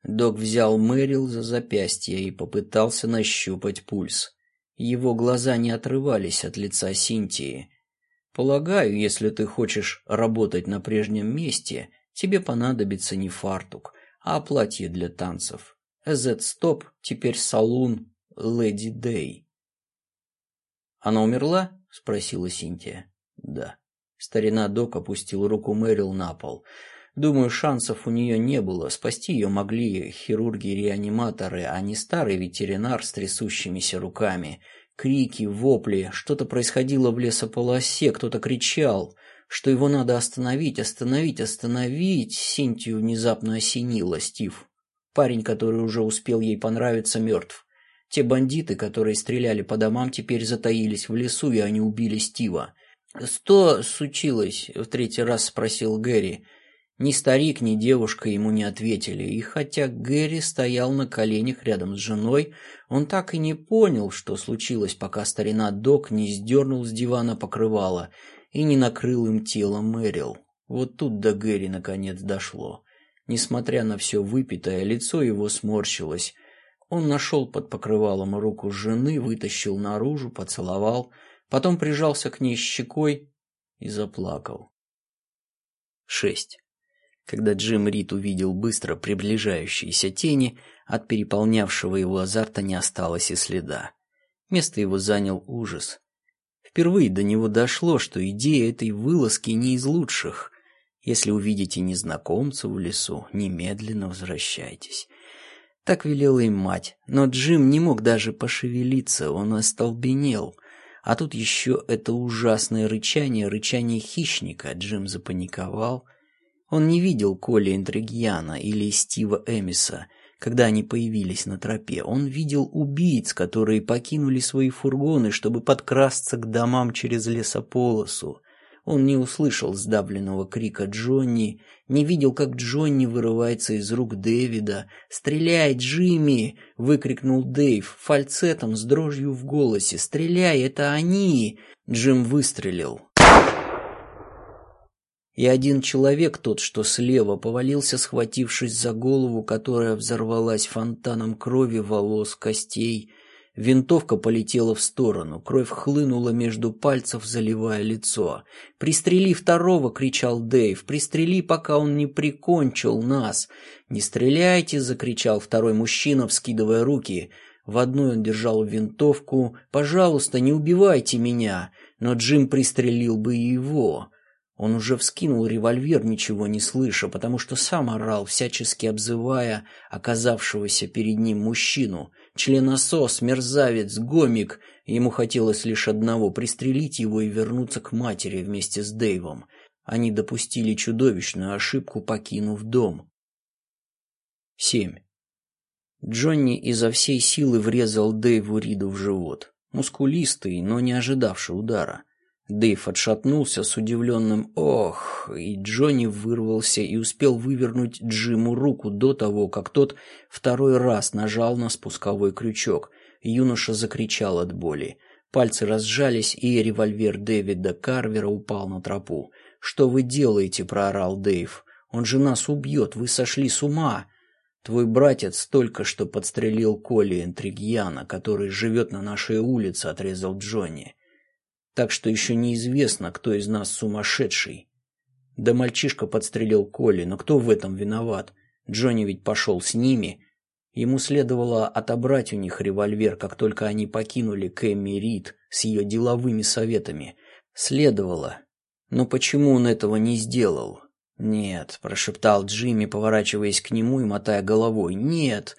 Док взял Мэрил за запястье и попытался нащупать пульс. Его глаза не отрывались от лица Синтии. «Полагаю, если ты хочешь работать на прежнем месте, тебе понадобится не фартук, а платье для танцев. Z-Stop теперь салун Леди Дэй. «Она умерла?» — спросила Синтия. «Да». Старина Док опустил руку Мэрил на пол. Думаю, шансов у нее не было. Спасти ее могли хирурги-реаниматоры, а не старый ветеринар с трясущимися руками. Крики, вопли, что-то происходило в лесополосе, кто-то кричал что его надо остановить, остановить, остановить, Синтию внезапно осенило Стив. Парень, который уже успел ей понравиться, мертв. Те бандиты, которые стреляли по домам, теперь затаились в лесу, и они убили Стива. «Что случилось?» — в третий раз спросил Гэри. Ни старик, ни девушка ему не ответили, и хотя Гэри стоял на коленях рядом с женой, он так и не понял, что случилось, пока старина Док не сдернул с дивана покрывало и не накрыл им тело Мэрил. Вот тут до Гэри наконец дошло. Несмотря на все выпитое, лицо его сморщилось. Он нашел под покрывалом руку жены, вытащил наружу, поцеловал, потом прижался к ней щекой и заплакал. Шесть. Когда Джим Рид увидел быстро приближающиеся тени, от переполнявшего его азарта не осталось и следа. Место его занял ужас. Впервые до него дошло, что идея этой вылазки не из лучших. Если увидите незнакомца в лесу, немедленно возвращайтесь. Так велела им мать, но Джим не мог даже пошевелиться, он остолбенел. А тут еще это ужасное рычание, рычание хищника. Джим запаниковал. Он не видел Коли Интригьяна или Стива Эмиса, когда они появились на тропе. Он видел убийц, которые покинули свои фургоны, чтобы подкрасться к домам через лесополосу. Он не услышал сдавленного крика Джонни, не видел, как Джонни вырывается из рук Дэвида. «Стреляй, Джимми!» — выкрикнул Дэйв фальцетом с дрожью в голосе. «Стреляй, это они!» Джим выстрелил. И один человек, тот, что слева, повалился, схватившись за голову, которая взорвалась фонтаном крови, волос, костей. Винтовка полетела в сторону, кровь хлынула между пальцев, заливая лицо. «Пристрели второго!» — кричал Дэйв. «Пристрели, пока он не прикончил нас!» «Не стреляйте!» — закричал второй мужчина, вскидывая руки. В одной он держал винтовку. «Пожалуйста, не убивайте меня!» Но Джим пристрелил бы его. Он уже вскинул револьвер, ничего не слыша, потому что сам орал, всячески обзывая оказавшегося перед ним мужчину. Членосос, мерзавец, гомик. Ему хотелось лишь одного — пристрелить его и вернуться к матери вместе с Дэйвом. Они допустили чудовищную ошибку, покинув дом. 7. Джонни изо всей силы врезал Дэйву Риду в живот. Мускулистый, но не ожидавший удара. Дэйв отшатнулся с удивленным «Ох!» и Джонни вырвался и успел вывернуть Джиму руку до того, как тот второй раз нажал на спусковой крючок. Юноша закричал от боли. Пальцы разжались, и револьвер Дэвида Карвера упал на тропу. «Что вы делаете?» – проорал Дэйв. «Он же нас убьет! Вы сошли с ума!» Твой братец только что подстрелил Коли Энтригьяна, который живет на нашей улице, отрезал Джонни. Так что еще неизвестно, кто из нас сумасшедший. Да мальчишка подстрелил Колли, но кто в этом виноват? Джонни ведь пошел с ними. Ему следовало отобрать у них револьвер, как только они покинули Кэмми Рид с ее деловыми советами. Следовало. Но почему он этого не сделал? «Нет», — прошептал Джимми, поворачиваясь к нему и мотая головой. «Нет».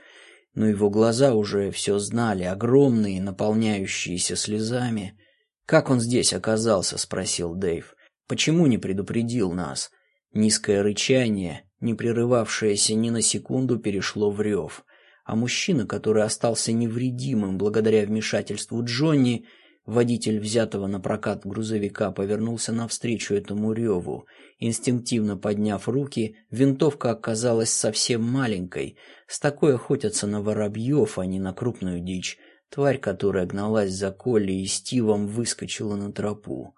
Но его глаза уже все знали, огромные, наполняющиеся слезами. «Как он здесь оказался?» — спросил Дэйв. «Почему не предупредил нас?» Низкое рычание, не прерывавшееся ни на секунду, перешло в рев. А мужчина, который остался невредимым благодаря вмешательству Джонни, водитель взятого на прокат грузовика, повернулся навстречу этому реву. Инстинктивно подняв руки, винтовка оказалась совсем маленькой. С такой охотятся на воробьев, а не на крупную дичь. Тварь, которая гналась за Колли и Стивом, выскочила на тропу.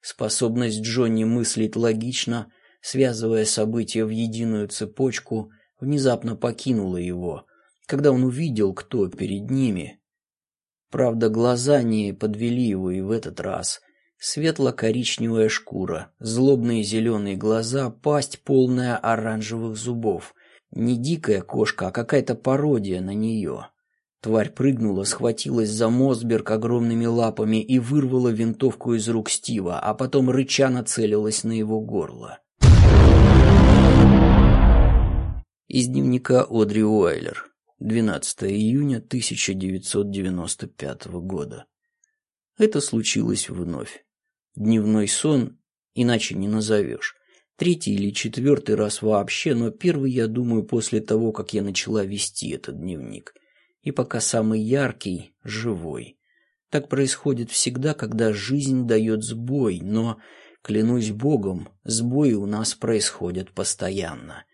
Способность Джонни мыслить логично, связывая события в единую цепочку, внезапно покинула его, когда он увидел, кто перед ними. Правда, глаза не подвели его и в этот раз. Светло-коричневая шкура, злобные зеленые глаза, пасть полная оранжевых зубов. Не дикая кошка, а какая-то пародия на нее. Тварь прыгнула, схватилась за Мосберг огромными лапами и вырвала винтовку из рук Стива, а потом рыча нацелилась на его горло. Из дневника Одри Уайлер. 12 июня 1995 года. Это случилось вновь. Дневной сон иначе не назовешь. Третий или четвертый раз вообще, но первый, я думаю, после того, как я начала вести этот дневник и пока самый яркий – живой. Так происходит всегда, когда жизнь дает сбой, но, клянусь Богом, сбои у нас происходят постоянно.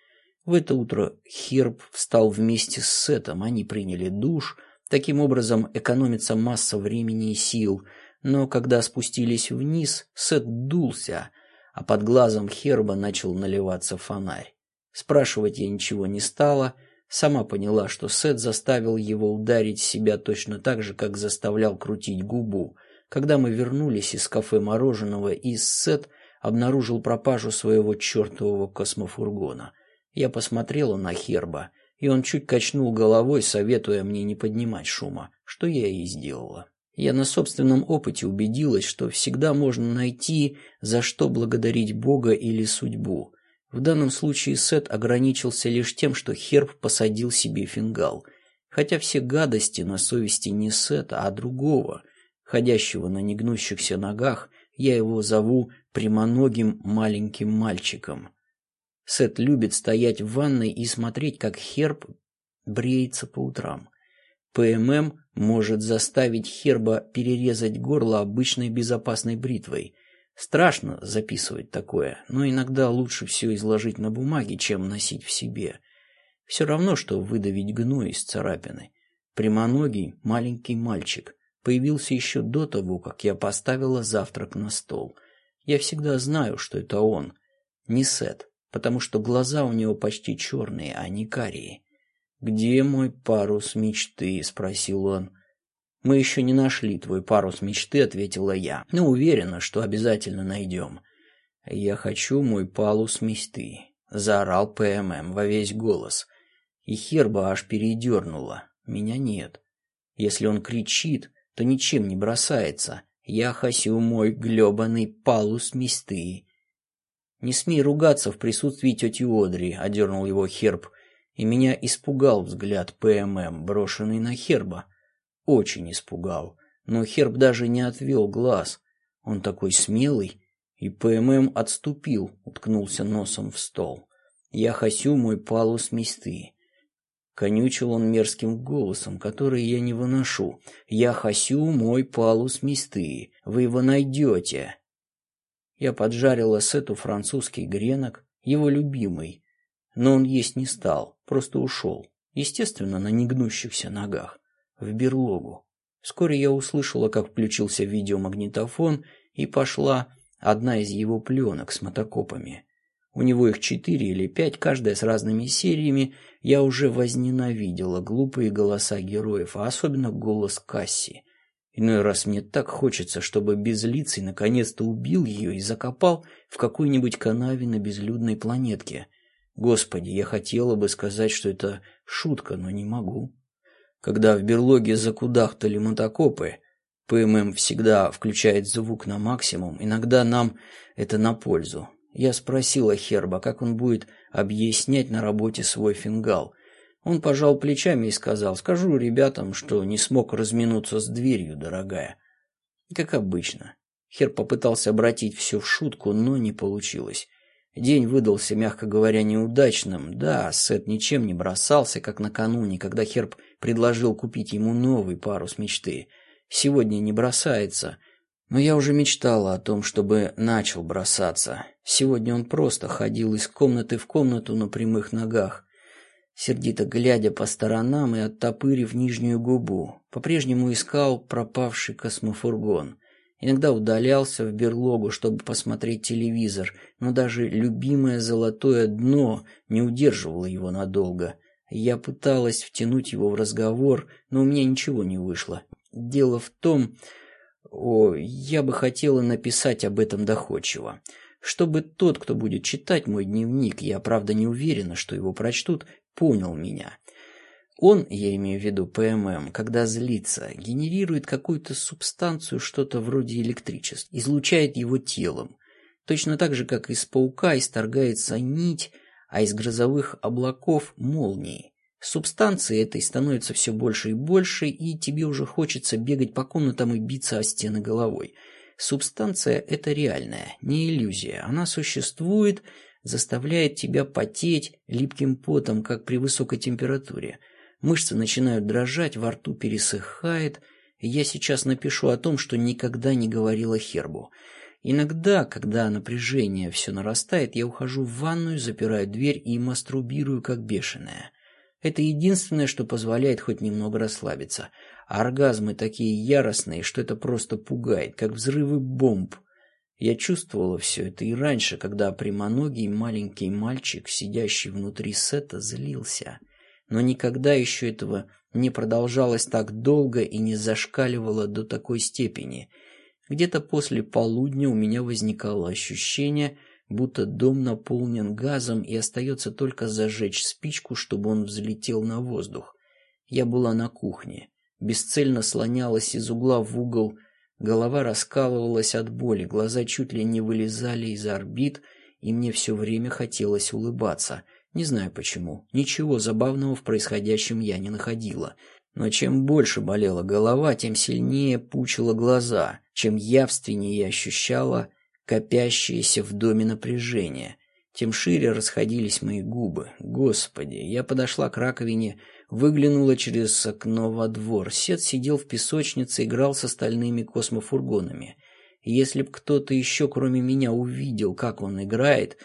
В это утро Херб встал вместе с Сетом, они приняли душ, таким образом экономится масса времени и сил, но когда спустились вниз, Сет дулся, а под глазом Херба начал наливаться фонарь. Спрашивать я ничего не стала – Сама поняла, что Сет заставил его ударить себя точно так же, как заставлял крутить губу. Когда мы вернулись из кафе мороженого, и Сет обнаружил пропажу своего чертового космофургона. Я посмотрела на Херба, и он чуть качнул головой, советуя мне не поднимать шума, что я и сделала. Я на собственном опыте убедилась, что всегда можно найти, за что благодарить Бога или судьбу. В данном случае Сет ограничился лишь тем, что Херб посадил себе фингал, хотя все гадости на совести не Сета, а другого, ходящего на негнущихся ногах, я его зову прямоногим маленьким мальчиком. Сет любит стоять в ванной и смотреть, как Херб бреется по утрам. ПММ может заставить Херба перерезать горло обычной безопасной бритвой – Страшно записывать такое, но иногда лучше все изложить на бумаге, чем носить в себе. Все равно, что выдавить гной из царапины. Прямоногий маленький мальчик появился еще до того, как я поставила завтрак на стол. Я всегда знаю, что это он, не Сет, потому что глаза у него почти черные, а не карие. «Где мой парус мечты?» — спросил он. «Мы еще не нашли твой парус мечты», — ответила я. «Но уверена, что обязательно найдем». «Я хочу мой парус мечты», — заорал ПММ во весь голос. И Херба аж передернула. Меня нет. Если он кричит, то ничем не бросается. Я хочу мой глебаный палус мечты. «Не смей ругаться в присутствии тети Одри», — одернул его Херб, и меня испугал взгляд ПММ, брошенный на Херба. Очень испугал, но Херб даже не отвел глаз. Он такой смелый, и ПММ отступил, уткнулся носом в стол. «Я хасю мой палус мечты». Конючил он мерзким голосом, который я не выношу. «Я хасю мой палус мечты. Вы его найдете». Я поджарила сету французский гренок, его любимый, но он есть не стал, просто ушел, естественно, на негнущихся ногах, в берлогу. Вскоре я услышала, как включился видеомагнитофон, и пошла одна из его пленок с мотокопами. У него их четыре или пять, каждая с разными сериями. Я уже возненавидела глупые голоса героев, а особенно голос Касси. Иной раз мне так хочется, чтобы Безлицый наконец-то убил ее и закопал в какой-нибудь канаве на безлюдной планетке. Господи, я хотела бы сказать, что это шутка, но не могу. Когда в берлоге закудахтали мотокопы, ПММ всегда включает звук на максимум, иногда нам это на пользу. Я спросила Херба, как он будет объяснять на работе свой фингал. Он пожал плечами и сказал, скажу ребятам, что не смог разминуться с дверью, дорогая. Как обычно. Хер попытался обратить все в шутку, но не получилось. День выдался, мягко говоря, неудачным. Да, Сет ничем не бросался, как накануне, когда Херб предложил купить ему новый парус мечты. Сегодня не бросается. Но я уже мечтала о том, чтобы начал бросаться. Сегодня он просто ходил из комнаты в комнату на прямых ногах, сердито глядя по сторонам и оттопырив нижнюю губу. По-прежнему искал пропавший космофургон. Иногда удалялся в берлогу, чтобы посмотреть телевизор, но даже любимое золотое дно не удерживало его надолго. Я пыталась втянуть его в разговор, но у меня ничего не вышло. Дело в том, о, я бы хотела написать об этом доходчиво. Чтобы тот, кто будет читать мой дневник, я правда не уверена, что его прочтут, понял меня. Он, я имею в виду ПММ, когда злится, генерирует какую-то субстанцию, что-то вроде электричества, излучает его телом. Точно так же, как из паука исторгается нить, а из грозовых облаков – молнии. Субстанции этой становится все больше и больше, и тебе уже хочется бегать по комнатам и биться о стены головой. Субстанция – это реальная, не иллюзия. Она существует, заставляет тебя потеть липким потом, как при высокой температуре. Мышцы начинают дрожать, во рту пересыхает. Я сейчас напишу о том, что никогда не говорила Хербу. Иногда, когда напряжение все нарастает, я ухожу в ванную, запираю дверь и мастурбирую, как бешеная. Это единственное, что позволяет хоть немного расслабиться. Оргазмы такие яростные, что это просто пугает, как взрывы бомб. Я чувствовала все это и раньше, когда прямоногий маленький мальчик, сидящий внутри сета, злился. Но никогда еще этого не продолжалось так долго и не зашкаливало до такой степени. Где-то после полудня у меня возникало ощущение, будто дом наполнен газом и остается только зажечь спичку, чтобы он взлетел на воздух. Я была на кухне, бесцельно слонялась из угла в угол, голова раскалывалась от боли, глаза чуть ли не вылезали из орбит, и мне все время хотелось улыбаться. Не знаю почему, ничего забавного в происходящем я не находила. Но чем больше болела голова, тем сильнее пучила глаза, чем явственнее я ощущала копящееся в доме напряжение. Тем шире расходились мои губы. Господи, я подошла к раковине, выглянула через окно во двор. Сет сидел в песочнице, играл с остальными космофургонами. Если б кто-то еще, кроме меня, увидел, как он играет,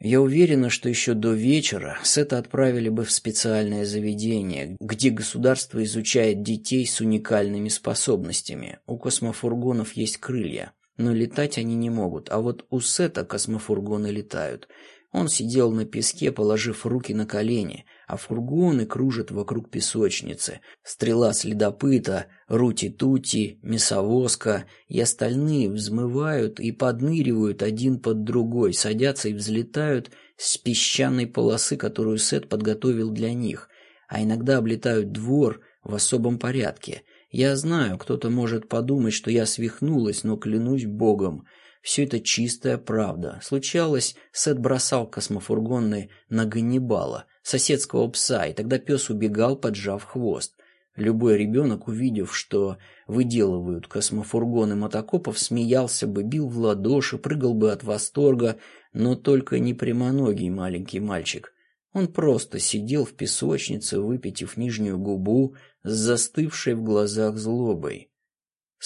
я уверена, что еще до вечера Сета отправили бы в специальное заведение, где государство изучает детей с уникальными способностями. У космофургонов есть крылья. Но летать они не могут, а вот у Сета космофургоны летают. Он сидел на песке, положив руки на колени, а фургоны кружат вокруг песочницы. Стрела следопыта, рути-тути, мясовозка и остальные взмывают и подныривают один под другой, садятся и взлетают с песчаной полосы, которую Сет подготовил для них, а иногда облетают двор в особом порядке – я знаю, кто-то может подумать, что я свихнулась, но клянусь богом, Все это чистая правда. Случалось, Сет бросал космофургонный на Ганнибала, соседского пса, и тогда пес убегал, поджав хвост. Любой ребенок, увидев, что выделывают космофургоны мотокопов, смеялся бы, бил в ладоши, прыгал бы от восторга, но только не прямоногий маленький мальчик. Он просто сидел в песочнице, выпитив нижнюю губу с застывшей в глазах злобой.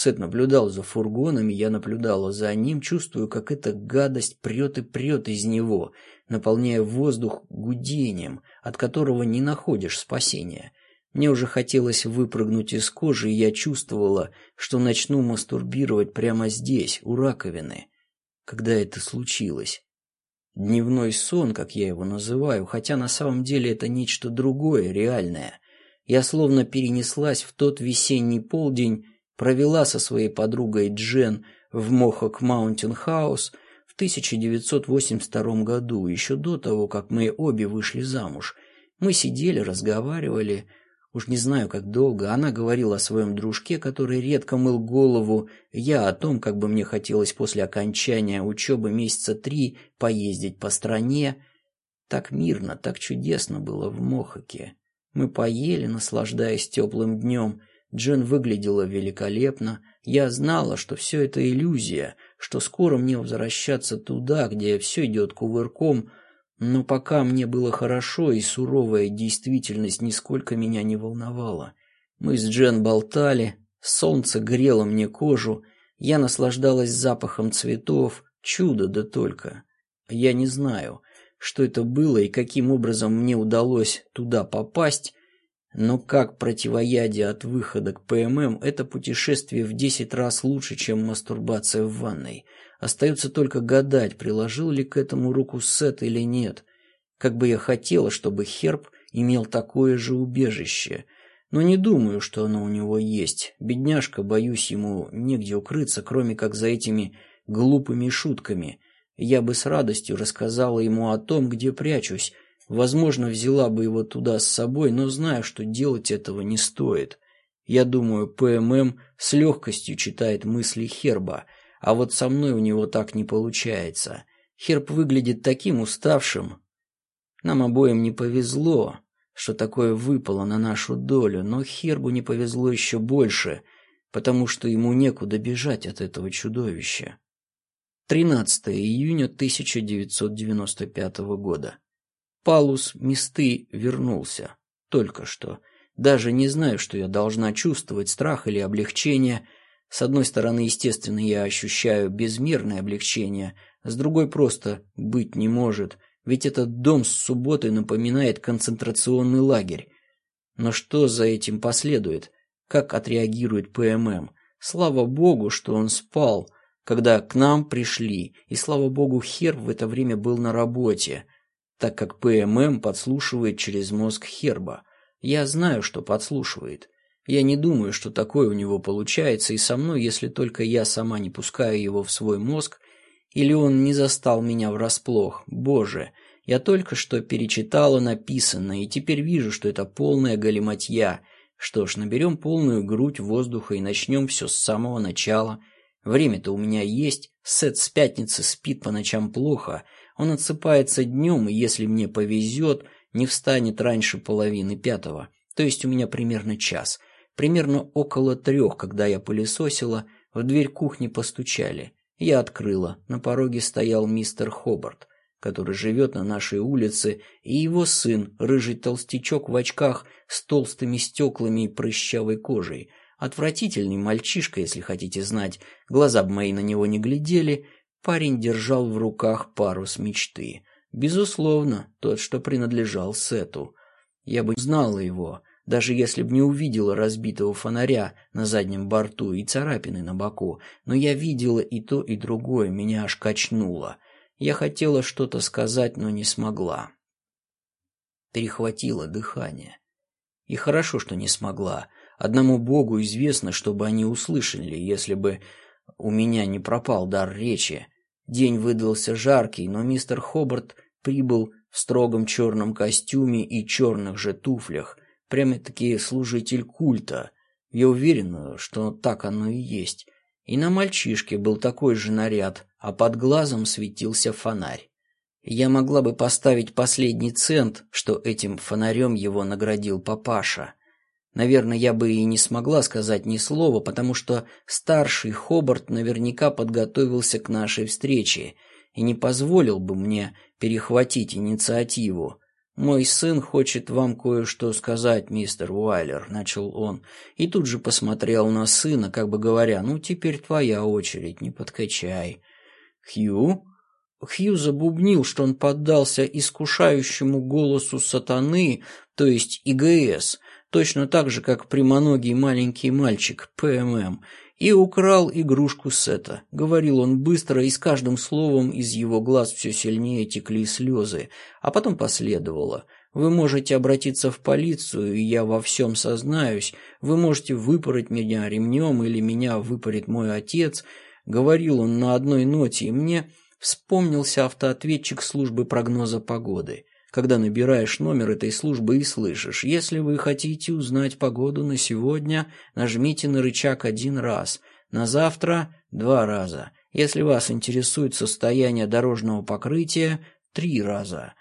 Сет наблюдал за фургонами, я наблюдала за ним, чувствую, как эта гадость прет и прет из него, наполняя воздух гудением, от которого не находишь спасения. Мне уже хотелось выпрыгнуть из кожи, и я чувствовала, что начну мастурбировать прямо здесь, у раковины. Когда это случилось? Дневной сон, как я его называю, хотя на самом деле это нечто другое, реальное. Я словно перенеслась в тот весенний полдень, провела со своей подругой Джен в Мохок Маунтин Хаус в 1982 году, еще до того, как мы обе вышли замуж. Мы сидели, разговаривали, уж не знаю, как долго. Она говорила о своем дружке, который редко мыл голову, я о том, как бы мне хотелось после окончания учебы месяца три поездить по стране. Так мирно, так чудесно было в Мохаке. Мы поели, наслаждаясь теплым днем, Джен выглядела великолепно. Я знала, что все это иллюзия, что скоро мне возвращаться туда, где все идет кувырком, но пока мне было хорошо, и суровая действительность нисколько меня не волновала. Мы с Джен болтали, солнце грело мне кожу, я наслаждалась запахом цветов, чудо да только. Я не знаю, что это было и каким образом мне удалось туда попасть, но как противоядие от выхода к ПММ, это путешествие в десять раз лучше, чем мастурбация в ванной. Остается только гадать, приложил ли к этому руку Сет или нет. Как бы я хотела, чтобы Херб имел такое же убежище. Но не думаю, что оно у него есть. Бедняжка, боюсь, ему негде укрыться, кроме как за этими глупыми шутками. Я бы с радостью рассказала ему о том, где прячусь, Возможно, взяла бы его туда с собой, но знаю, что делать этого не стоит. Я думаю, ПММ с легкостью читает мысли Херба, а вот со мной у него так не получается. Херб выглядит таким уставшим. Нам обоим не повезло, что такое выпало на нашу долю, но Хербу не повезло еще больше, потому что ему некуда бежать от этого чудовища. 13 июня 1995 года. Палус Мисты вернулся. Только что. Даже не знаю, что я должна чувствовать, страх или облегчение. С одной стороны, естественно, я ощущаю безмерное облегчение, с другой просто быть не может, ведь этот дом с субботы напоминает концентрационный лагерь. Но что за этим последует? Как отреагирует ПММ? Слава богу, что он спал, когда к нам пришли, и слава богу, Хер в это время был на работе так как ПММ подслушивает через мозг Херба. Я знаю, что подслушивает. Я не думаю, что такое у него получается, и со мной, если только я сама не пускаю его в свой мозг, или он не застал меня врасплох. Боже, я только что перечитала написанное, и теперь вижу, что это полная галиматья. Что ж, наберем полную грудь воздуха и начнем все с самого начала. Время-то у меня есть, Сет с пятницы спит по ночам плохо, он отсыпается днем, и если мне повезет, не встанет раньше половины пятого. То есть у меня примерно час. Примерно около трех, когда я пылесосила, в дверь кухни постучали. Я открыла. На пороге стоял мистер Хобарт, который живет на нашей улице, и его сын, рыжий толстячок в очках с толстыми стеклами и прыщавой кожей. Отвратительный мальчишка, если хотите знать. Глаза бы мои на него не глядели, Парень держал в руках парус мечты. Безусловно, тот, что принадлежал Сету. Я бы знала его, даже если б не увидела разбитого фонаря на заднем борту и царапины на боку, но я видела и то, и другое, меня аж качнуло. Я хотела что-то сказать, но не смогла. Перехватило дыхание. И хорошо, что не смогла. Одному Богу известно, чтобы они услышали, если бы у меня не пропал дар речи. День выдался жаркий, но мистер Хобарт прибыл в строгом черном костюме и черных же туфлях, прямо-таки служитель культа. Я уверена, что так оно и есть. И на мальчишке был такой же наряд, а под глазом светился фонарь. Я могла бы поставить последний цент, что этим фонарем его наградил папаша. Наверное, я бы и не смогла сказать ни слова, потому что старший Хобарт наверняка подготовился к нашей встрече и не позволил бы мне перехватить инициативу. «Мой сын хочет вам кое-что сказать, мистер Уайлер», — начал он, и тут же посмотрел на сына, как бы говоря, «ну, теперь твоя очередь, не подкачай». «Хью?» Хью забубнил, что он поддался искушающему голосу сатаны, то есть ИГС, точно так же, как прямоногий маленький мальчик, ПММ, и украл игрушку Сета. Говорил он быстро, и с каждым словом из его глаз все сильнее текли слезы, а потом последовало. Вы можете обратиться в полицию, и я во всем сознаюсь. Вы можете выпороть меня ремнем, или меня выпорит мой отец. Говорил он на одной ноте, и мне вспомнился автоответчик службы прогноза погоды когда набираешь номер этой службы и слышишь, если вы хотите узнать погоду на сегодня, нажмите на рычаг один раз, на завтра два раза. Если вас интересует состояние дорожного покрытия, три раза.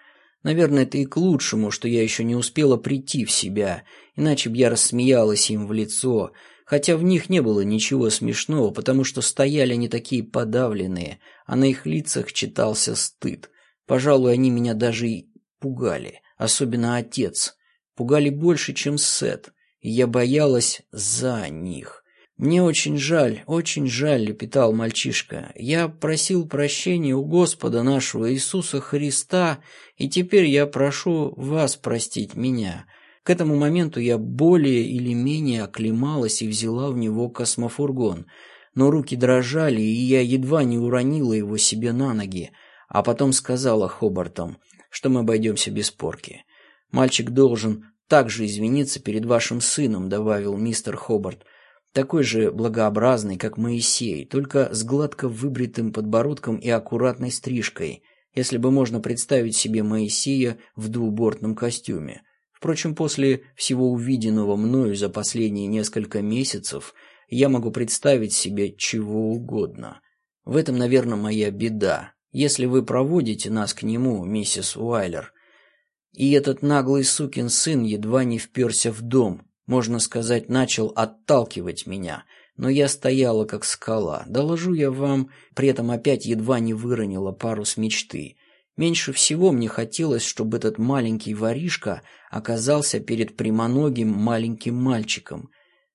Наверное, это и к лучшему, что я еще не успела прийти в себя, иначе бы я рассмеялась им в лицо, хотя в них не было ничего смешного, потому что стояли они такие подавленные, а на их лицах читался стыд. Пожалуй, они меня даже и пугали, особенно отец. Пугали больше, чем Сет, и я боялась за них. «Мне очень жаль, очень жаль», — лепетал мальчишка. «Я просил прощения у Господа нашего Иисуса Христа, и теперь я прошу вас простить меня». К этому моменту я более или менее оклемалась и взяла в него космофургон, но руки дрожали, и я едва не уронила его себе на ноги, а потом сказала Хобартом, что мы обойдемся без порки. Мальчик должен также извиниться перед вашим сыном, добавил мистер Хобарт, такой же благообразный, как Моисей, только с гладко выбритым подбородком и аккуратной стрижкой, если бы можно представить себе Моисея в двубортном костюме. Впрочем, после всего увиденного мною за последние несколько месяцев, я могу представить себе чего угодно. В этом, наверное, моя беда, если вы проводите нас к нему, миссис Уайлер. И этот наглый сукин сын едва не вперся в дом, можно сказать, начал отталкивать меня, но я стояла как скала. Доложу я вам, при этом опять едва не выронила парус мечты. Меньше всего мне хотелось, чтобы этот маленький воришка оказался перед прямоногим маленьким мальчиком.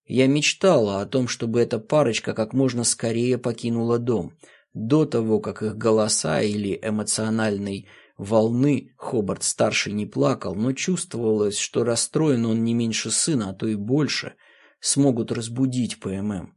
Я мечтала о том, чтобы эта парочка как можно скорее покинула дом — до того, как их голоса или эмоциональной волны Хобарт-старший не плакал, но чувствовалось, что расстроен он не меньше сына, а то и больше, смогут разбудить ПММ.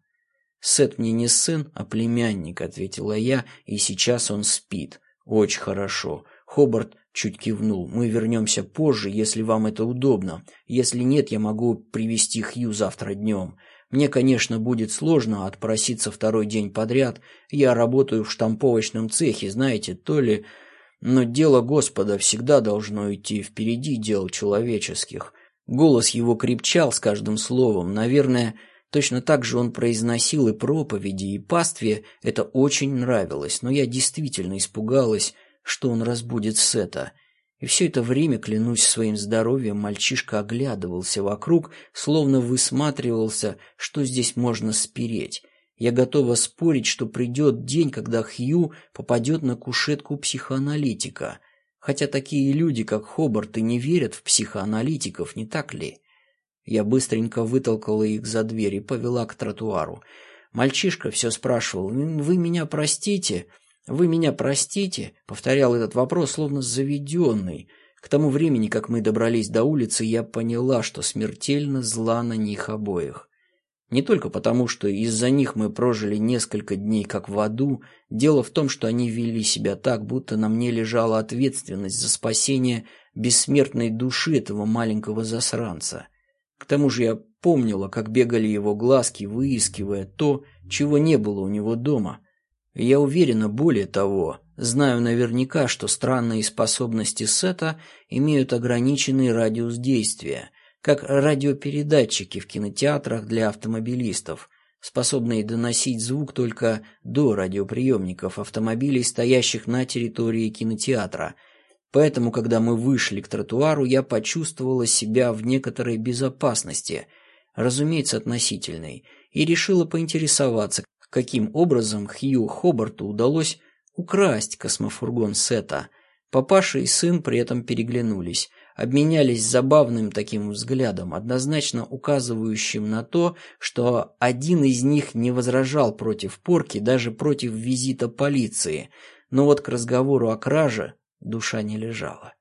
«Сет мне не сын, а племянник», — ответила я, — «и сейчас он спит. Очень хорошо». Хобарт чуть кивнул. «Мы вернемся позже, если вам это удобно. Если нет, я могу привести Хью завтра днем. Мне, конечно, будет сложно отпроситься второй день подряд. Я работаю в штамповочном цехе, знаете, то ли... Но дело Господа всегда должно идти впереди дел человеческих. Голос его крепчал с каждым словом. Наверное, точно так же он произносил и проповеди, и пастве это очень нравилось. Но я действительно испугалась, что он разбудит Сета. И все это время, клянусь своим здоровьем, мальчишка оглядывался вокруг, словно высматривался, что здесь можно спереть. Я готова спорить, что придет день, когда Хью попадет на кушетку психоаналитика. Хотя такие люди, как Хобарт, и не верят в психоаналитиков, не так ли? Я быстренько вытолкала их за дверь и повела к тротуару. Мальчишка все спрашивал, «Вы меня простите?» «Вы меня простите?» — повторял этот вопрос, словно заведенный. К тому времени, как мы добрались до улицы, я поняла, что смертельно зла на них обоих. Не только потому, что из-за них мы прожили несколько дней как в аду, дело в том, что они вели себя так, будто на мне лежала ответственность за спасение бессмертной души этого маленького засранца. К тому же я помнила, как бегали его глазки, выискивая то, чего не было у него дома — я уверена, более того, знаю наверняка, что странные способности Сета имеют ограниченный радиус действия, как радиопередатчики в кинотеатрах для автомобилистов. способные доносить звук только до радиоприемников автомобилей, стоящих на территории кинотеатра. Поэтому, когда мы вышли к тротуару, я почувствовала себя в некоторой безопасности, разумеется, относительной, и решила поинтересоваться, каким образом Хью Хобарту удалось украсть космофургон Сета. Папаша и сын при этом переглянулись обменялись забавным таким взглядом, однозначно указывающим на то, что один из них не возражал против порки, даже против визита полиции, но вот к разговору о краже душа не лежала.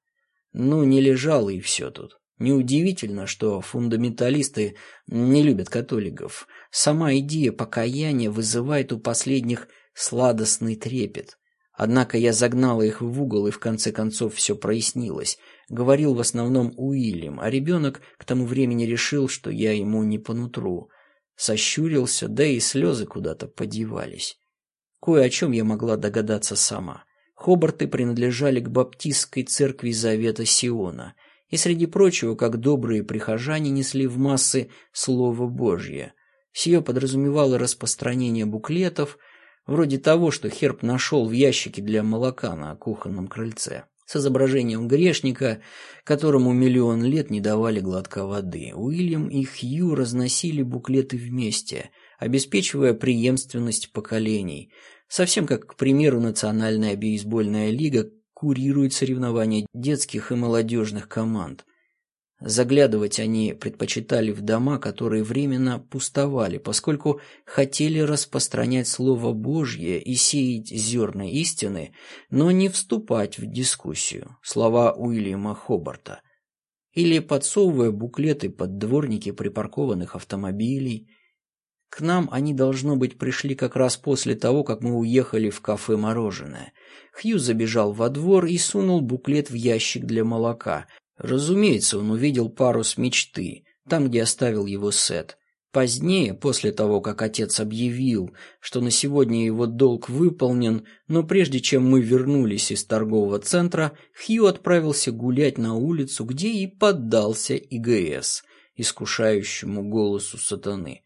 Ну, не лежала и все тут. Неудивительно, что фундаменталисты не любят католиков. Сама идея покаяния вызывает у последних сладостный трепет. Однако я загнала их в угол, и в конце концов все прояснилось. Говорил в основном Уильям, а ребенок к тому времени решил, что я ему не по нутру. Сощурился, да и слезы куда-то подевались. Кое о чем я могла догадаться сама. Хобарты принадлежали к баптистской церкви Завета Сиона, и среди прочего, как добрые прихожане, несли в массы Слово Божье. Сие подразумевало распространение буклетов – Вроде того, что Херб нашел в ящике для молока на кухонном крыльце. С изображением грешника, которому миллион лет не давали глотка воды. Уильям и Хью разносили буклеты вместе, обеспечивая преемственность поколений. Совсем как, к примеру, Национальная бейсбольная лига курирует соревнования детских и молодежных команд – Заглядывать они предпочитали в дома, которые временно пустовали, поскольку хотели распространять Слово Божье и сеять зерна истины, но не вступать в дискуссию, слова Уильяма Хобарта. Или подсовывая буклеты под дворники припаркованных автомобилей. К нам они, должно быть, пришли как раз после того, как мы уехали в кафе «Мороженое». Хью забежал во двор и сунул буклет в ящик для молока, Разумеется, он увидел парус мечты, там, где оставил его Сет. Позднее, после того, как отец объявил, что на сегодня его долг выполнен, но прежде чем мы вернулись из торгового центра, Хью отправился гулять на улицу, где и поддался ИГС, искушающему голосу сатаны.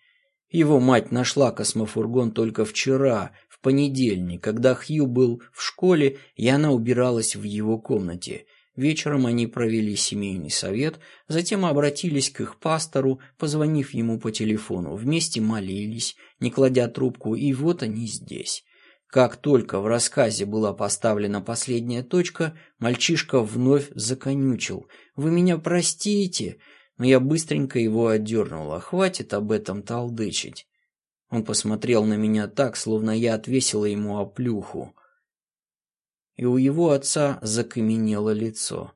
Его мать нашла космофургон только вчера, в понедельник, когда Хью был в школе, и она убиралась в его комнате – Вечером они провели семейный совет, затем обратились к их пастору, позвонив ему по телефону. Вместе молились, не кладя трубку, и вот они здесь. Как только в рассказе была поставлена последняя точка, мальчишка вновь законючил. «Вы меня простите!» Я быстренько его отдернула. «Хватит об этом толдычить!» Он посмотрел на меня так, словно я отвесила ему оплюху и у его отца закаменело лицо.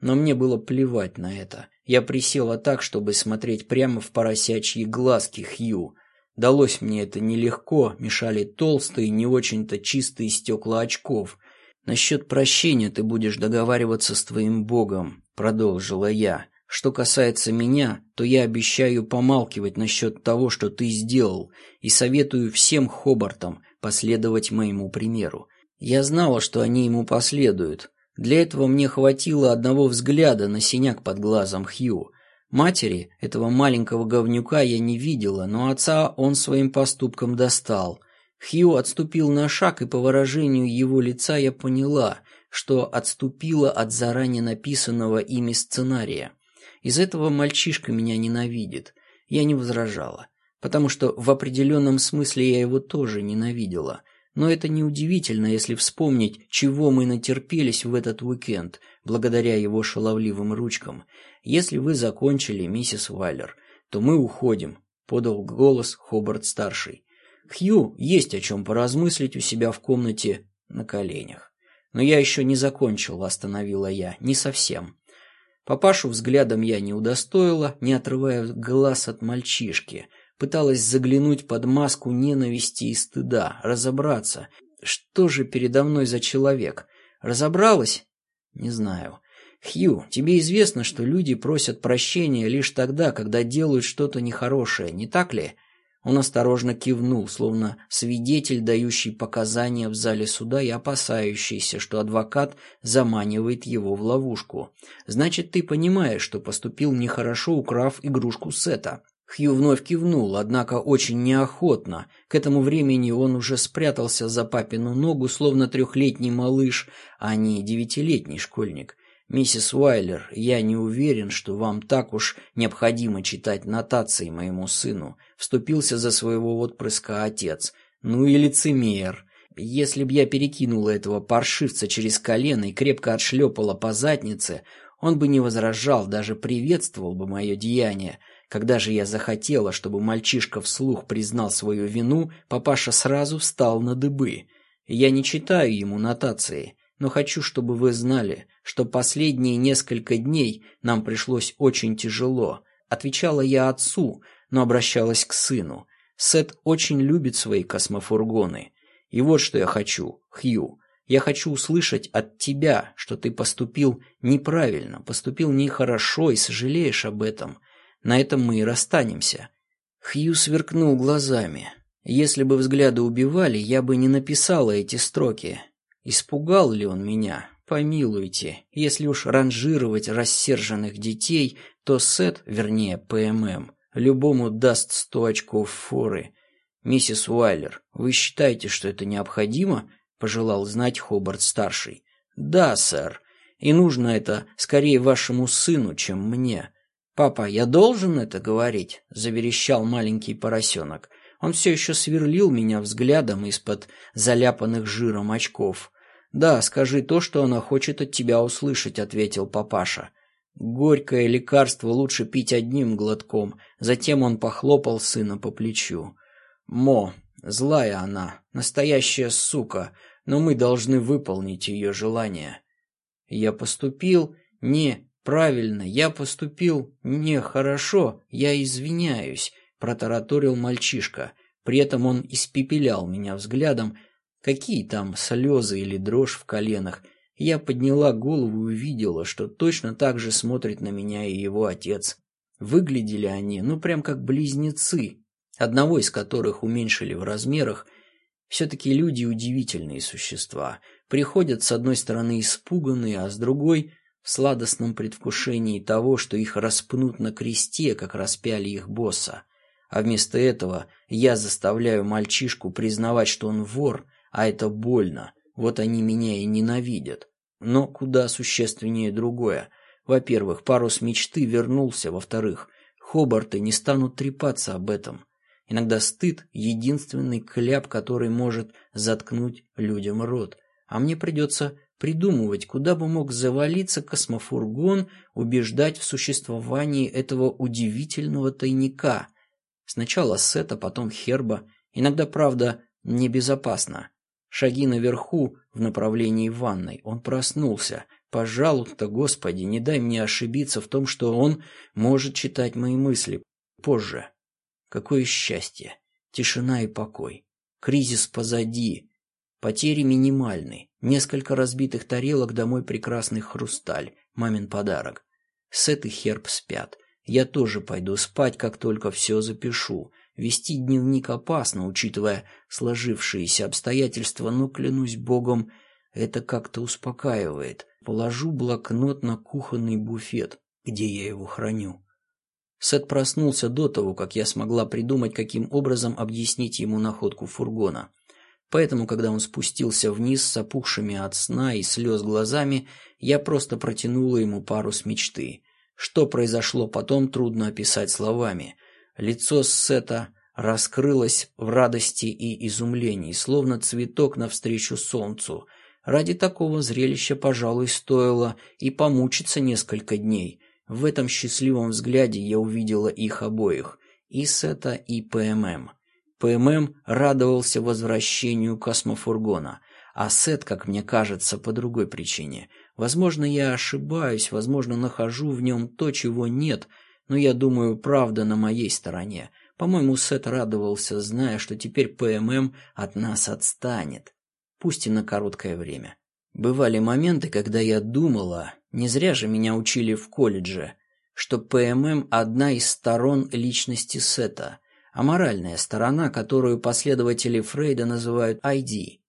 Но мне было плевать на это. Я присела так, чтобы смотреть прямо в поросячьи глазки Хью. Далось мне это нелегко, мешали толстые, не очень-то чистые стекла очков. «Насчет прощения ты будешь договариваться с твоим Богом», — продолжила я. «Что касается меня, то я обещаю помалкивать насчет того, что ты сделал, и советую всем Хобартам последовать моему примеру. Я знала, что они ему последуют. Для этого мне хватило одного взгляда на синяк под глазом Хью. Матери этого маленького говнюка я не видела, но отца он своим поступком достал. Хью отступил на шаг, и по выражению его лица я поняла, что отступила от заранее написанного ими сценария. Из этого мальчишка меня ненавидит. Я не возражала, потому что в определенном смысле я его тоже ненавидела – но это неудивительно, если вспомнить, чего мы натерпелись в этот уикенд, благодаря его шаловливым ручкам. Если вы закончили, миссис Вайлер, то мы уходим, подал голос Хобарт-старший. Хью есть о чем поразмыслить у себя в комнате на коленях. Но я еще не закончил, остановила я, не совсем. Папашу взглядом я не удостоила, не отрывая глаз от мальчишки, пыталась заглянуть под маску ненависти и стыда, разобраться, что же передо мной за человек. Разобралась? Не знаю. Хью, тебе известно, что люди просят прощения лишь тогда, когда делают что-то нехорошее, не так ли? Он осторожно кивнул, словно свидетель, дающий показания в зале суда и опасающийся, что адвокат заманивает его в ловушку. «Значит, ты понимаешь, что поступил нехорошо, украв игрушку Сета?» Хью вновь кивнул, однако очень неохотно. К этому времени он уже спрятался за папину ногу, словно трехлетний малыш, а не девятилетний школьник. «Миссис Уайлер, я не уверен, что вам так уж необходимо читать нотации моему сыну», — вступился за своего отпрыска отец. «Ну и лицемер. Если б я перекинула этого паршивца через колено и крепко отшлепала по заднице, он бы не возражал, даже приветствовал бы мое деяние». Когда же я захотела, чтобы мальчишка вслух признал свою вину, папаша сразу встал на дыбы. Я не читаю ему нотации, но хочу, чтобы вы знали, что последние несколько дней нам пришлось очень тяжело. Отвечала я отцу, но обращалась к сыну. Сет очень любит свои космофургоны. И вот что я хочу, Хью. Я хочу услышать от тебя, что ты поступил неправильно, поступил нехорошо и сожалеешь об этом. На этом мы и расстанемся. Хью сверкнул глазами. Если бы взгляды убивали, я бы не написала эти строки. Испугал ли он меня? Помилуйте. Если уж ранжировать рассерженных детей, то Сет, вернее ПММ, любому даст сто очков форы. «Миссис Уайлер, вы считаете, что это необходимо?» – пожелал знать Хобарт-старший. «Да, сэр. И нужно это скорее вашему сыну, чем мне. «Папа, я должен это говорить?» – заверещал маленький поросенок. Он все еще сверлил меня взглядом из-под заляпанных жиром очков. «Да, скажи то, что она хочет от тебя услышать», – ответил папаша. Горькое лекарство лучше пить одним глотком. Затем он похлопал сына по плечу. «Мо, злая она, настоящая сука, но мы должны выполнить ее желание». Я поступил не «Правильно, я поступил нехорошо, я извиняюсь», — протараторил мальчишка. При этом он испепелял меня взглядом. Какие там слезы или дрожь в коленах. Я подняла голову и увидела, что точно так же смотрит на меня и его отец. Выглядели они, ну прям как близнецы, одного из которых уменьшили в размерах. Все-таки люди удивительные существа. Приходят с одной стороны испуганные, а с другой в сладостном предвкушении того, что их распнут на кресте, как распяли их босса. А вместо этого я заставляю мальчишку признавать, что он вор, а это больно. Вот они меня и ненавидят. Но куда существеннее другое. Во-первых, парус мечты вернулся. Во-вторых, Хобарты не станут трепаться об этом. Иногда стыд – единственный кляп, который может заткнуть людям рот. А мне придется придумывать, куда бы мог завалиться космофургон, убеждать в существовании этого удивительного тайника. Сначала Сета, потом Херба. Иногда, правда, небезопасно. Шаги наверху, в направлении ванной. Он проснулся. Пожалуйста, Господи, не дай мне ошибиться в том, что он может читать мои мысли. Позже. Какое счастье. Тишина и покой. Кризис позади. Потери минимальны. Несколько разбитых тарелок домой прекрасный хрусталь. Мамин подарок. Сет и Херб спят. Я тоже пойду спать, как только все запишу. Вести дневник опасно, учитывая сложившиеся обстоятельства, но, клянусь богом, это как-то успокаивает. Положу блокнот на кухонный буфет, где я его храню. Сет проснулся до того, как я смогла придумать, каким образом объяснить ему находку фургона. Поэтому, когда он спустился вниз с опухшими от сна и слез глазами, я просто протянула ему парус мечты. Что произошло потом, трудно описать словами. Лицо Сета раскрылось в радости и изумлении, словно цветок навстречу солнцу. Ради такого зрелища, пожалуй, стоило и помучиться несколько дней. В этом счастливом взгляде я увидела их обоих, и Сета, и ПММ. ПММ радовался возвращению космофургона, а Сет, как мне кажется, по другой причине. Возможно, я ошибаюсь, возможно, нахожу в нем то, чего нет, но я думаю, правда на моей стороне. По-моему, Сет радовался, зная, что теперь ПММ от нас отстанет, пусть и на короткое время. Бывали моменты, когда я думала, не зря же меня учили в колледже, что ПММ – одна из сторон личности Сета – аморальная сторона, которую последователи Фрейда называют ID.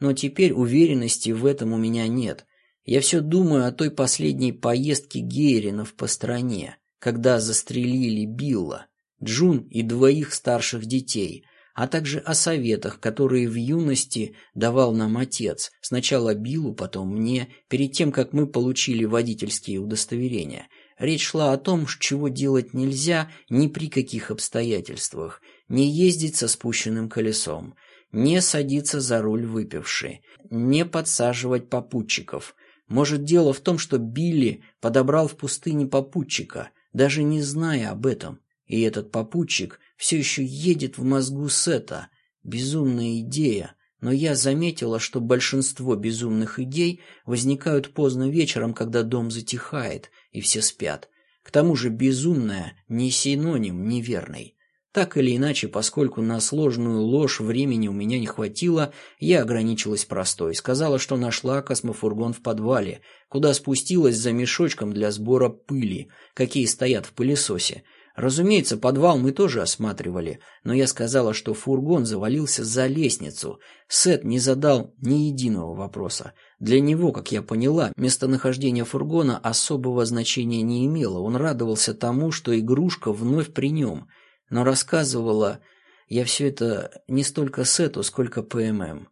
Но теперь уверенности в этом у меня нет. Я все думаю о той последней поездке Гейринов по стране, когда застрелили Билла. Джун и двоих старших детей, а также о советах, которые в юности давал нам отец, сначала Биллу, потом мне, перед тем, как мы получили водительские удостоверения. Речь шла о том, чего делать нельзя ни при каких обстоятельствах. Не ездить со спущенным колесом, не садиться за руль выпивший, не подсаживать попутчиков. Может, дело в том, что Билли подобрал в пустыне попутчика, даже не зная об этом. И этот попутчик все еще едет в мозгу Сета. Безумная идея. Но я заметила, что большинство безумных идей возникают поздно вечером, когда дом затихает, и все спят. К тому же безумная не синоним неверной. Так или иначе, поскольку на сложную ложь времени у меня не хватило, я ограничилась простой. Сказала, что нашла космофургон в подвале, куда спустилась за мешочком для сбора пыли, какие стоят в пылесосе. Разумеется, подвал мы тоже осматривали, но я сказала, что фургон завалился за лестницу. Сет не задал ни единого вопроса. Для него, как я поняла, местонахождение фургона особого значения не имело. Он радовался тому, что игрушка вновь при нем – но рассказывала я все это не столько Сету, сколько ПММ.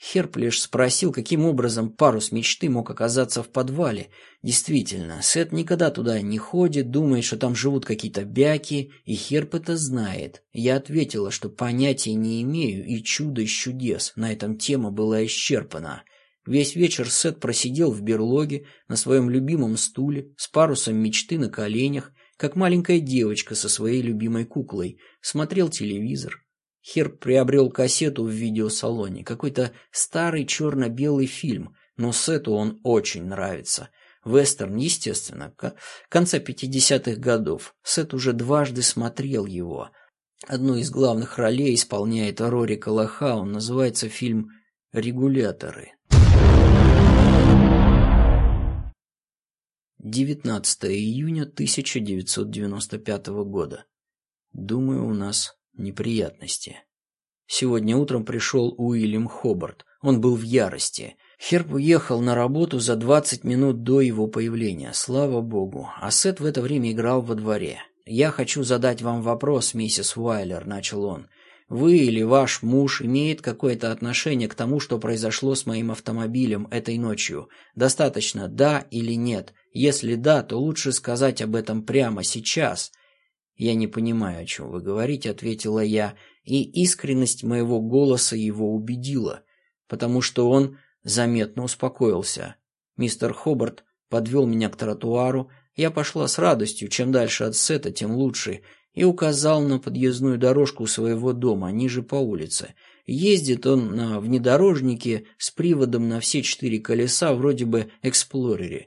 Херп лишь спросил, каким образом парус мечты мог оказаться в подвале. Действительно, Сет никогда туда не ходит, думает, что там живут какие-то бяки, и Херп это знает. Я ответила, что понятия не имею, и чудо из чудес. На этом тема была исчерпана. Весь вечер Сет просидел в берлоге на своем любимом стуле с парусом мечты на коленях как маленькая девочка со своей любимой куклой, смотрел телевизор. Херб приобрел кассету в видеосалоне, какой-то старый черно-белый фильм, но Сету он очень нравится. Вестерн, естественно, конца 50-х годов. Сет уже дважды смотрел его. Одну из главных ролей исполняет Рори Калахаун, называется фильм «Регуляторы». 19 июня 1995 года. Думаю, у нас неприятности. Сегодня утром пришел Уильям Хобарт. Он был в ярости. Херб уехал на работу за 20 минут до его появления, слава богу. А Сет в это время играл во дворе. «Я хочу задать вам вопрос, миссис Уайлер», — начал он. Вы или ваш муж имеет какое-то отношение к тому, что произошло с моим автомобилем этой ночью? Достаточно «да» или «нет». Если «да», то лучше сказать об этом прямо сейчас. «Я не понимаю, о чем вы говорите», — ответила я, и искренность моего голоса его убедила, потому что он заметно успокоился. Мистер Хобарт подвел меня к тротуару, я пошла с радостью, чем дальше от сета, тем лучше, и указал на подъездную дорожку своего дома, ниже по улице. Ездит он на внедорожнике с приводом на все четыре колеса, вроде бы эксплорере.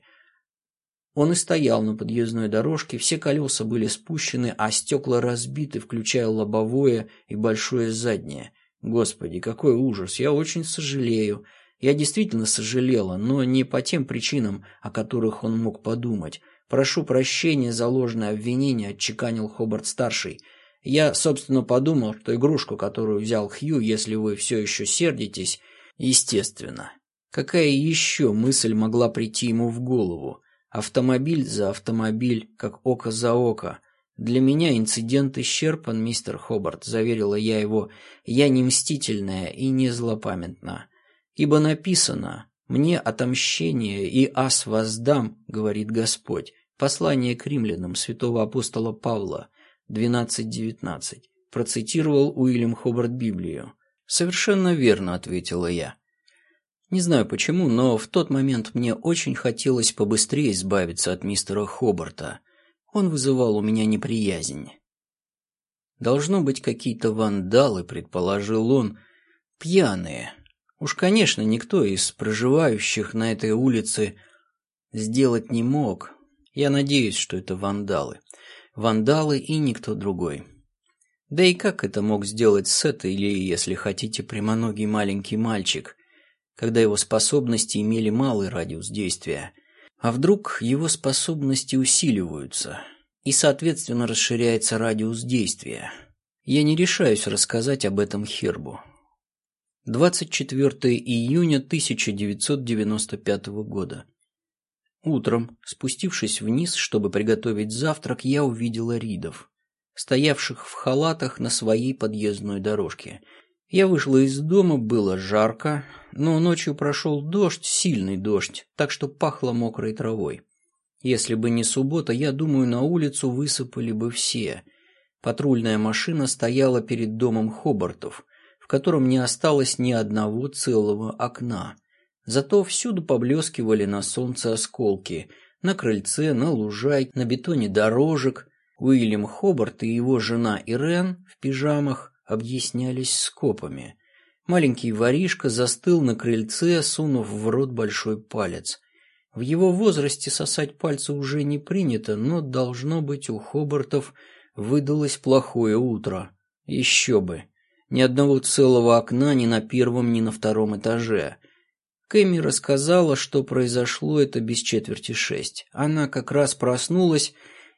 Он и стоял на подъездной дорожке, все колеса были спущены, а стекла разбиты, включая лобовое и большое заднее. Господи, какой ужас, я очень сожалею. Я действительно сожалела, но не по тем причинам, о которых он мог подумать. «Прошу прощения за ложное обвинение», — отчеканил Хобарт-старший. «Я, собственно, подумал, что игрушку, которую взял Хью, если вы все еще сердитесь, естественно». Какая еще мысль могла прийти ему в голову? Автомобиль за автомобиль, как око за око. «Для меня инцидент исчерпан, мистер Хобарт», — заверила я его. «Я не мстительная и не злопамятна. Ибо написано, «Мне отомщение и ас воздам», — говорит Господь. Послание к римлянам святого апостола Павла 12.19. Процитировал Уильям Хобарт Библию. «Совершенно верно», — ответила я. Не знаю почему, но в тот момент мне очень хотелось побыстрее избавиться от мистера Хобарта. Он вызывал у меня неприязнь. Должно быть какие-то вандалы, предположил он, пьяные. Уж, конечно, никто из проживающих на этой улице сделать не мог, я надеюсь, что это вандалы. Вандалы и никто другой. Да и как это мог сделать Сет или, если хотите, прямоногий маленький мальчик, когда его способности имели малый радиус действия? А вдруг его способности усиливаются, и, соответственно, расширяется радиус действия? Я не решаюсь рассказать об этом Хербу. 24 июня 1995 года. Утром, спустившись вниз, чтобы приготовить завтрак, я увидела Ридов. стоявших в халатах на своей подъездной дорожке. Я вышла из дома, было жарко, но ночью прошел дождь, сильный дождь, так что пахло мокрой травой. Если бы не суббота, я думаю, на улицу высыпали бы все. Патрульная машина стояла перед домом Хобартов, в котором не осталось ни одного целого окна. Зато всюду поблескивали на солнце осколки. На крыльце, на лужайке, на бетоне дорожек. Уильям Хобарт и его жена Ирен в пижамах объяснялись скопами. Маленький воришка застыл на крыльце, сунув в рот большой палец. В его возрасте сосать пальцы уже не принято, но, должно быть, у Хобартов выдалось плохое утро. Еще бы. Ни одного целого окна ни на первом, ни на втором этаже. Кэми рассказала, что произошло это без четверти шесть. Она как раз проснулась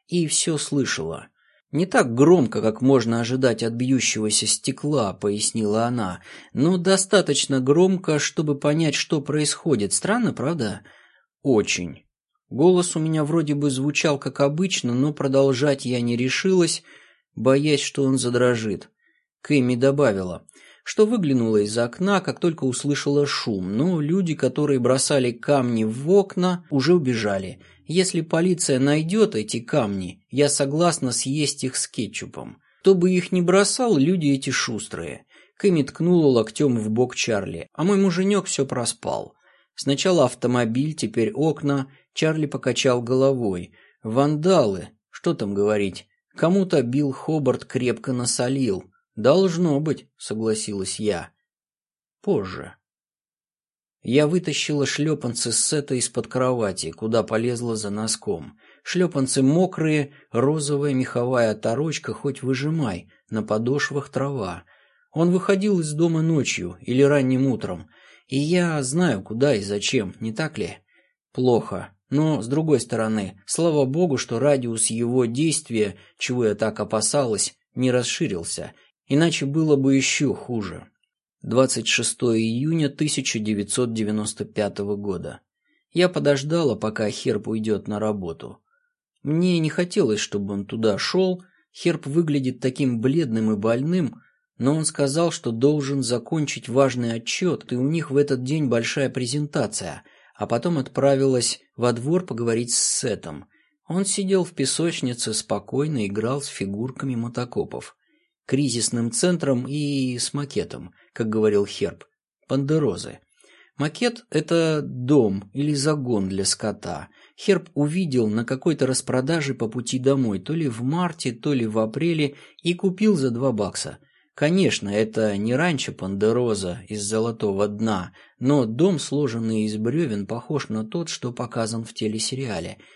и все слышала. «Не так громко, как можно ожидать от бьющегося стекла», — пояснила она, «но достаточно громко, чтобы понять, что происходит. Странно, правда?» «Очень». Голос у меня вроде бы звучал как обычно, но продолжать я не решилась, боясь, что он задрожит. Кэми добавила, что выглянула из окна, как только услышала шум, но люди, которые бросали камни в окна, уже убежали. Если полиция найдет эти камни, я согласна съесть их с кетчупом. Кто бы их ни бросал, люди эти шустрые. Кэми ткнула локтем в бок Чарли, а мой муженек все проспал. Сначала автомобиль, теперь окна. Чарли покачал головой. Вандалы, что там говорить. Кому-то Билл Хобарт крепко насолил. «Должно быть», — согласилась я. «Позже». Я вытащила шлепанцы с сета из-под кровати, куда полезла за носком. Шлепанцы мокрые, розовая меховая оторочка, хоть выжимай, на подошвах трава. Он выходил из дома ночью или ранним утром, и я знаю, куда и зачем, не так ли? Плохо. Но, с другой стороны, слава богу, что радиус его действия, чего я так опасалась, не расширился, Иначе было бы еще хуже. 26 июня 1995 года. Я подождала, пока Херп уйдет на работу. Мне не хотелось, чтобы он туда шел. Херп выглядит таким бледным и больным, но он сказал, что должен закончить важный отчет, и у них в этот день большая презентация, а потом отправилась во двор поговорить с Сетом. Он сидел в песочнице, спокойно играл с фигурками мотокопов кризисным центром и с макетом, как говорил Херб, пандерозы. Макет – это дом или загон для скота. Херб увидел на какой-то распродаже по пути домой, то ли в марте, то ли в апреле, и купил за два бакса. Конечно, это не раньше Пандероза из золотого дна, но дом, сложенный из бревен, похож на тот, что показан в телесериале –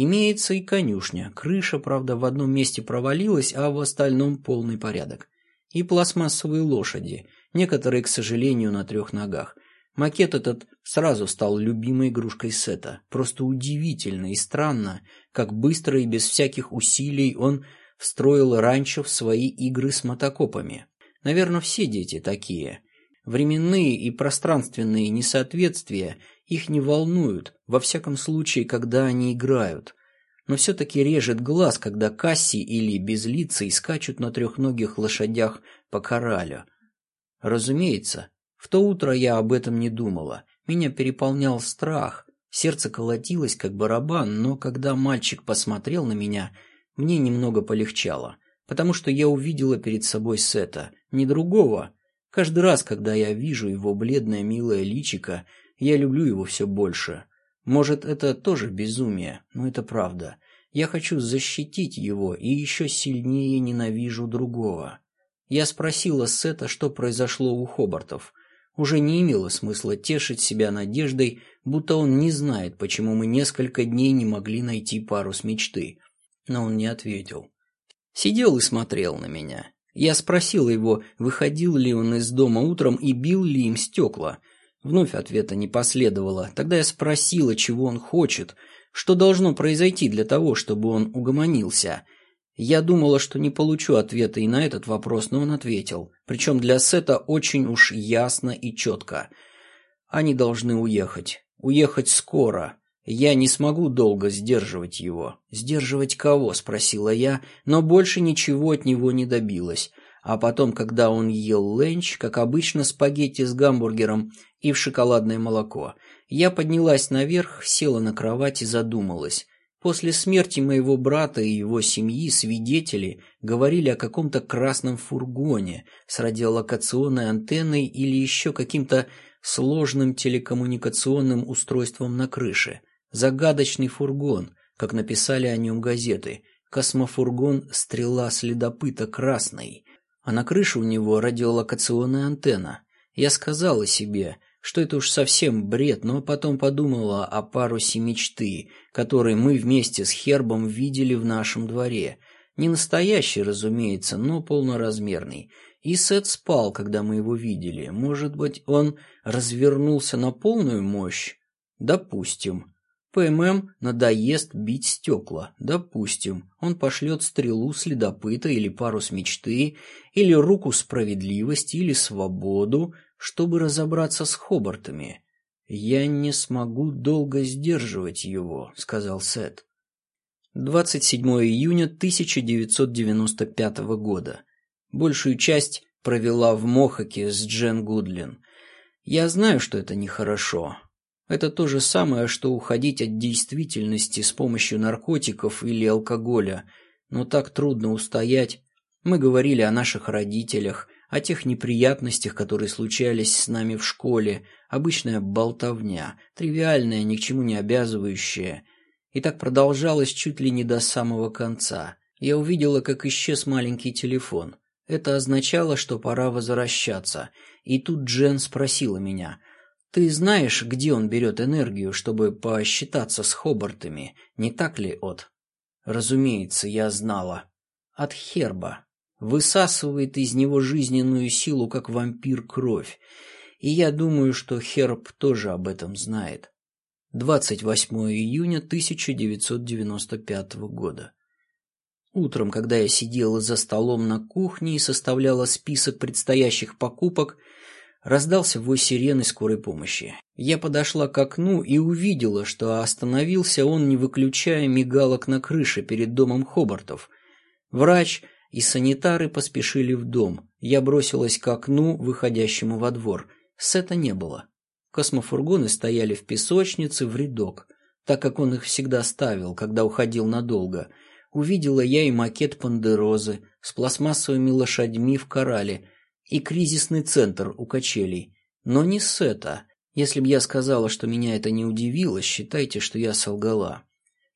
Имеется и конюшня. Крыша, правда, в одном месте провалилась, а в остальном полный порядок. И пластмассовые лошади, некоторые, к сожалению, на трех ногах. Макет этот сразу стал любимой игрушкой Сета. Просто удивительно и странно, как быстро и без всяких усилий он встроил раньше в свои игры с мотокопами. Наверное, все дети такие. Временные и пространственные несоответствия их не волнуют, во всяком случае, когда они играют. Но все-таки режет глаз, когда Касси или Безлицей скачут на трехногих лошадях по коралю. Разумеется, в то утро я об этом не думала. Меня переполнял страх, сердце колотилось, как барабан, но когда мальчик посмотрел на меня, мне немного полегчало, потому что я увидела перед собой Сета, не другого. Каждый раз, когда я вижу его бледное милое личико, я люблю его все больше. Может, это тоже безумие, но это правда. Я хочу защитить его и еще сильнее ненавижу другого. Я спросила Сета, что произошло у Хобартов. Уже не имело смысла тешить себя надеждой, будто он не знает, почему мы несколько дней не могли найти пару с мечты. Но он не ответил. Сидел и смотрел на меня. Я спросила его, выходил ли он из дома утром и бил ли им стекла. Вновь ответа не последовало. Тогда я спросила, чего он хочет, что должно произойти для того, чтобы он угомонился. Я думала, что не получу ответа и на этот вопрос, но он ответил. Причем для Сета очень уж ясно и четко. Они должны уехать. Уехать скоро. Я не смогу долго сдерживать его. «Сдерживать кого?» – спросила я, но больше ничего от него не добилась. А потом, когда он ел ленч, как обычно, спагетти с гамбургером и в шоколадное молоко, я поднялась наверх, села на кровать и задумалась. После смерти моего брата и его семьи свидетели говорили о каком-то красном фургоне с радиолокационной антенной или еще каким-то сложным телекоммуникационным устройством на крыше. Загадочный фургон, как написали о нем газеты. Космофургон «Стрела следопыта красный», а на крыше у него радиолокационная антенна. Я сказала себе, что это уж совсем бред, но потом подумала о парусе мечты, который мы вместе с Хербом видели в нашем дворе. Не настоящий, разумеется, но полноразмерный. И Сет спал, когда мы его видели. Может быть, он развернулся на полную мощь? Допустим. ПММ надоест бить стекла. Допустим, он пошлет стрелу следопыта или парус мечты, или руку справедливости, или свободу, чтобы разобраться с Хобартами. «Я не смогу долго сдерживать его», — сказал Сет. 27 июня 1995 года. Большую часть провела в Мохаке с Джен Гудлин. Я знаю, что это нехорошо. Это то же самое, что уходить от действительности с помощью наркотиков или алкоголя, но так трудно устоять. Мы говорили о наших родителях, о тех неприятностях, которые случались с нами в школе, обычная болтовня, тривиальная, ни к чему не обязывающая. И так продолжалось чуть ли не до самого конца. Я увидела, как исчез маленький телефон. Это означало, что пора возвращаться. И тут Джен спросила меня, ты знаешь, где он берет энергию, чтобы посчитаться с Хобартами, не так ли, От? Разумеется, я знала. От Херба. Высасывает из него жизненную силу, как вампир, кровь. И я думаю, что Херб тоже об этом знает. 28 июня 1995 года. Утром, когда я сидела за столом на кухне и составляла список предстоящих покупок, Раздался вой сирены скорой помощи. Я подошла к окну и увидела, что остановился он, не выключая мигалок на крыше перед домом Хобартов. Врач и санитары поспешили в дом. Я бросилась к окну, выходящему во двор. Сета не было. Космофургоны стояли в песочнице в рядок, так как он их всегда ставил, когда уходил надолго. Увидела я и макет Пандерозы с пластмассовыми лошадьми в корале – и кризисный центр у качелей. Но не с это. Если бы я сказала, что меня это не удивило, считайте, что я солгала.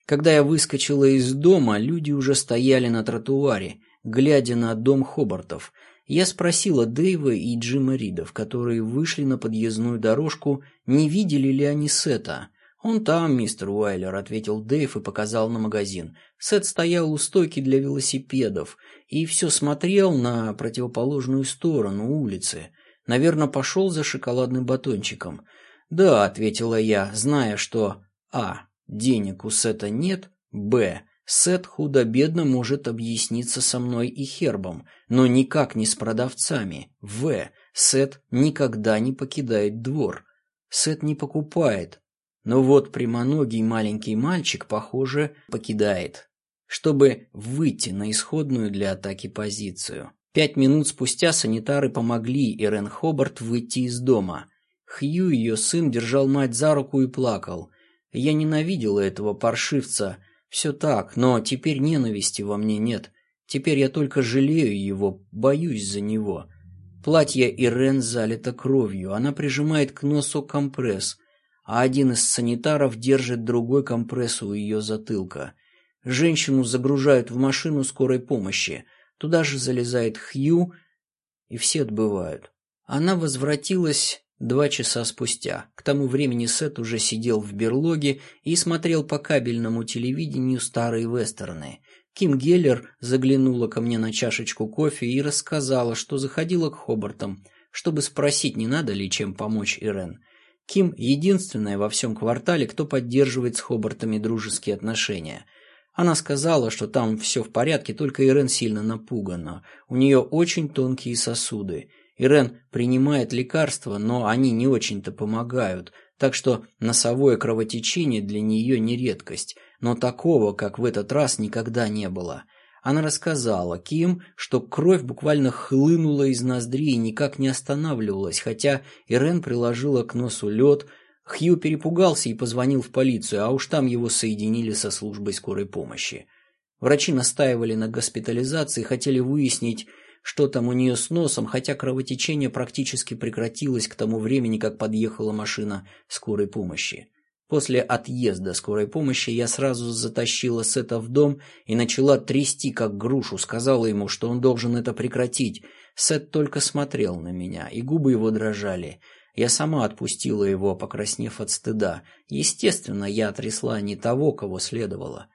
Когда я выскочила из дома, люди уже стояли на тротуаре, глядя на дом Хобартов. Я спросила Дэйва и Джима Ридов, которые вышли на подъездную дорожку, не видели ли они Сета. «Он там, мистер Уайлер», — ответил Дэйв и показал на магазин. Сет стоял у стойки для велосипедов и все смотрел на противоположную сторону улицы. Наверное, пошел за шоколадным батончиком. «Да», — ответила я, зная, что А. Денег у Сета нет, Б. Сет худо-бедно может объясниться со мной и Хербом, но никак не с продавцами. В. Сет никогда не покидает двор. Сет не покупает, но вот прямоногий маленький мальчик, похоже, покидает, чтобы выйти на исходную для атаки позицию. Пять минут спустя санитары помогли Ирен Хобарт выйти из дома. Хью, ее сын, держал мать за руку и плакал. Я ненавидела этого паршивца. Все так, но теперь ненависти во мне нет. Теперь я только жалею его, боюсь за него. Платье Ирен залито кровью. Она прижимает к носу компресс а один из санитаров держит другой компресс у ее затылка. Женщину загружают в машину скорой помощи. Туда же залезает Хью, и все отбывают. Она возвратилась два часа спустя. К тому времени Сет уже сидел в берлоге и смотрел по кабельному телевидению старые вестерны. Ким Геллер заглянула ко мне на чашечку кофе и рассказала, что заходила к Хобартам, чтобы спросить, не надо ли чем помочь Ирен. Ким – единственная во всем квартале, кто поддерживает с Хобартами дружеские отношения. Она сказала, что там все в порядке, только Ирен сильно напугана. У нее очень тонкие сосуды. Ирен принимает лекарства, но они не очень-то помогают, так что носовое кровотечение для нее не редкость, но такого, как в этот раз, никогда не было. Она рассказала Ким, что кровь буквально хлынула из ноздрей и никак не останавливалась, хотя Ирен приложила к носу лед, Хью перепугался и позвонил в полицию, а уж там его соединили со службой скорой помощи. Врачи настаивали на госпитализации, хотели выяснить, что там у нее с носом, хотя кровотечение практически прекратилось к тому времени, как подъехала машина скорой помощи. После отъезда скорой помощи я сразу затащила Сета в дом и начала трясти, как грушу, сказала ему, что он должен это прекратить. Сет только смотрел на меня, и губы его дрожали. Я сама отпустила его, покраснев от стыда. Естественно, я трясла не того, кого следовало.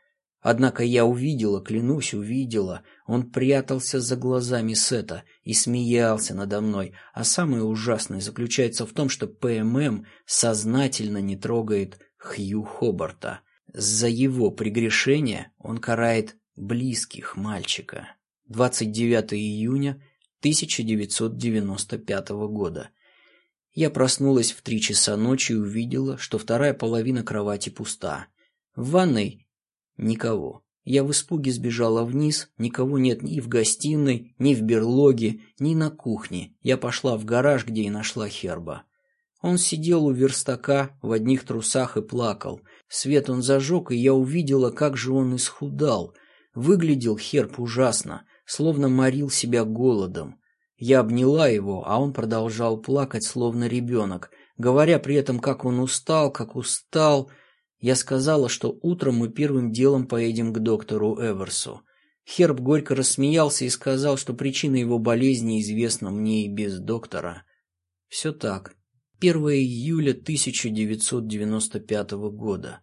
Однако я увидела, клянусь, увидела. Он прятался за глазами Сета и смеялся надо мной. А самое ужасное заключается в том, что ПММ сознательно не трогает Хью Хобарта. За его прегрешение он карает близких мальчика. 29 июня 1995 года. Я проснулась в три часа ночи и увидела, что вторая половина кровати пуста. В ванной никого. Я в испуге сбежала вниз, никого нет ни в гостиной, ни в берлоге, ни на кухне. Я пошла в гараж, где и нашла Херба. Он сидел у верстака в одних трусах и плакал. Свет он зажег, и я увидела, как же он исхудал. Выглядел Херб ужасно, словно морил себя голодом. Я обняла его, а он продолжал плакать, словно ребенок, говоря при этом, как он устал, как устал. Я сказала, что утром мы первым делом поедем к доктору Эверсу. Херб горько рассмеялся и сказал, что причина его болезни известна мне и без доктора. Все так. 1 июля 1995 года.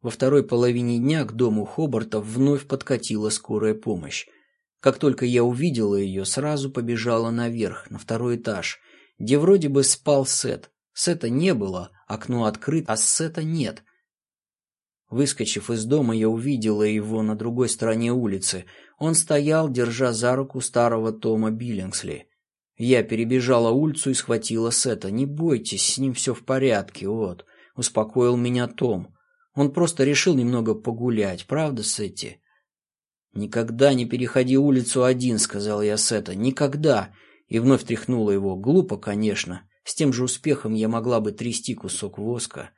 Во второй половине дня к дому Хобарта вновь подкатила скорая помощь. Как только я увидела ее, сразу побежала наверх, на второй этаж, где вроде бы спал Сет. Сета не было, окно открыто, а Сета нет. Выскочив из дома, я увидела его на другой стороне улицы. Он стоял, держа за руку старого Тома Биллингсли. Я перебежала улицу и схватила Сета. «Не бойтесь, с ним все в порядке, вот», — успокоил меня Том. Он просто решил немного погулять, правда, Сетти? «Никогда не переходи улицу один», — сказал я Сета. «Никогда!» И вновь тряхнула его. Глупо, конечно. С тем же успехом я могла бы трясти кусок воска.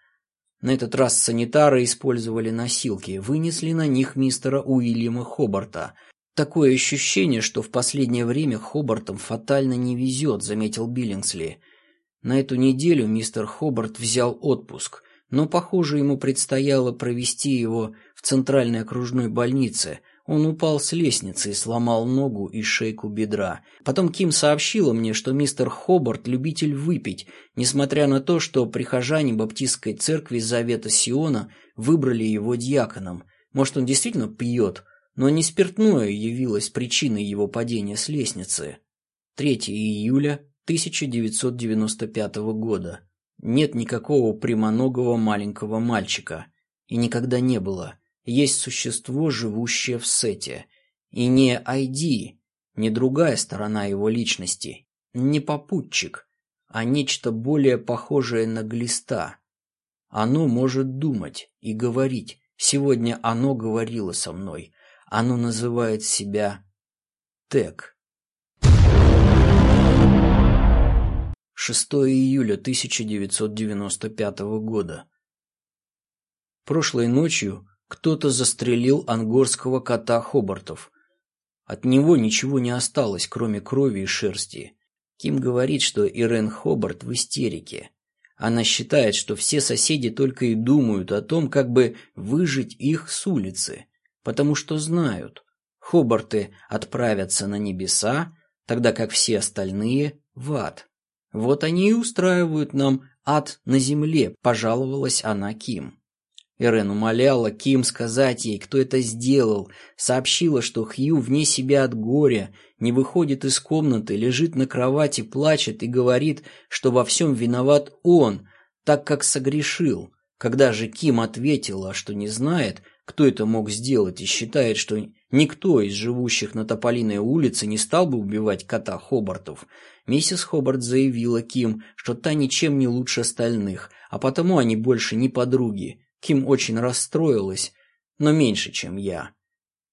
На этот раз санитары использовали носилки, вынесли на них мистера Уильяма Хобарта, «Такое ощущение, что в последнее время Хобартом фатально не везет», — заметил Биллингсли. На эту неделю мистер Хобарт взял отпуск, но, похоже, ему предстояло провести его в центральной окружной больнице. Он упал с лестницы и сломал ногу и шейку бедра. Потом Ким сообщила мне, что мистер Хобарт – любитель выпить, несмотря на то, что прихожане Баптистской церкви Завета Сиона выбрали его дьяконом. Может, он действительно пьет – но не спиртное явилось причиной его падения с лестницы. 3 июля 1995 года. Нет никакого прямоногого маленького мальчика. И никогда не было. Есть существо, живущее в сете. И не ID, не другая сторона его личности, не попутчик, а нечто более похожее на глиста. Оно может думать и говорить. Сегодня оно говорило со мной. Оно называет себя ТЭК. 6 июля 1995 года. Прошлой ночью кто-то застрелил ангорского кота Хобартов. От него ничего не осталось, кроме крови и шерсти. Ким говорит, что Ирен Хобарт в истерике. Она считает, что все соседи только и думают о том, как бы выжить их с улицы потому что знают, Хобарты отправятся на небеса, тогда как все остальные — в ад. Вот они и устраивают нам ад на земле, пожаловалась она Ким. Эрен умоляла Ким сказать ей, кто это сделал, сообщила, что Хью вне себя от горя, не выходит из комнаты, лежит на кровати, плачет и говорит, что во всем виноват он, так как согрешил. Когда же Ким ответила, что не знает, кто это мог сделать, и считает, что Никто из живущих на Тополиной улице не стал бы убивать кота Хобартов. Миссис Хобарт заявила Ким, что та ничем не лучше остальных, а потому они больше не подруги. Ким очень расстроилась, но меньше, чем я.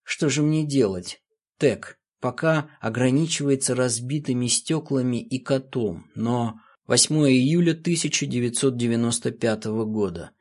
Что же мне делать? Тек, пока ограничивается разбитыми стеклами и котом, но... 8 июля 1995 года.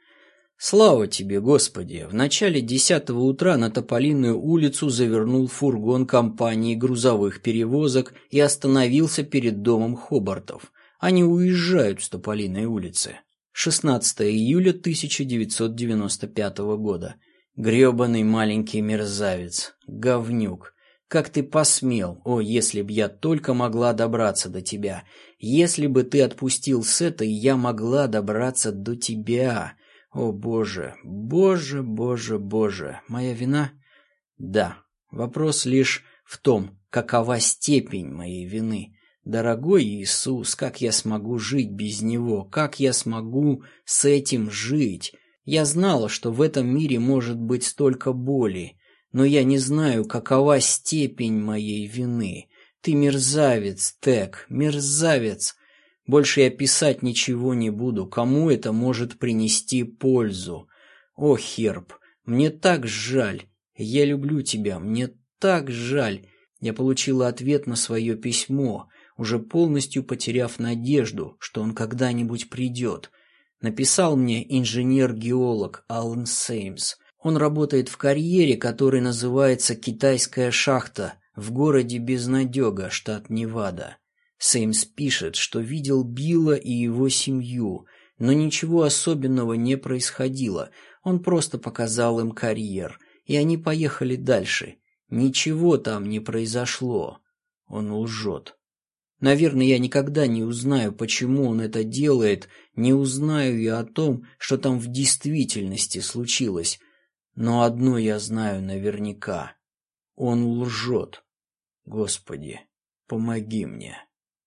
Слава тебе, Господи! В начале десятого утра на Тополиную улицу завернул фургон компании грузовых перевозок и остановился перед домом Хобартов. Они уезжают с Тополиной улицы. 16 июля 1995 года. Гребаный маленький мерзавец. Говнюк. Как ты посмел? О, если б я только могла добраться до тебя. Если бы ты отпустил Сета, я могла добраться до тебя. О, Боже, Боже, Боже, Боже, моя вина? Да, вопрос лишь в том, какова степень моей вины. Дорогой Иисус, как я смогу жить без Него? Как я смогу с этим жить? Я знала, что в этом мире может быть столько боли, но я не знаю, какова степень моей вины. Ты мерзавец, Тек, мерзавец. Больше я писать ничего не буду. Кому это может принести пользу? О, Херб, мне так жаль. Я люблю тебя, мне так жаль. Я получила ответ на свое письмо, уже полностью потеряв надежду, что он когда-нибудь придет. Написал мне инженер-геолог Алан Сеймс. Он работает в карьере, который называется «Китайская шахта» в городе Безнадега, штат Невада. Сеймс пишет, что видел Билла и его семью, но ничего особенного не происходило. Он просто показал им карьер, и они поехали дальше. Ничего там не произошло. Он лжет. Наверное, я никогда не узнаю, почему он это делает, не узнаю я о том, что там в действительности случилось. Но одно я знаю наверняка. Он лжет. Господи, помоги мне.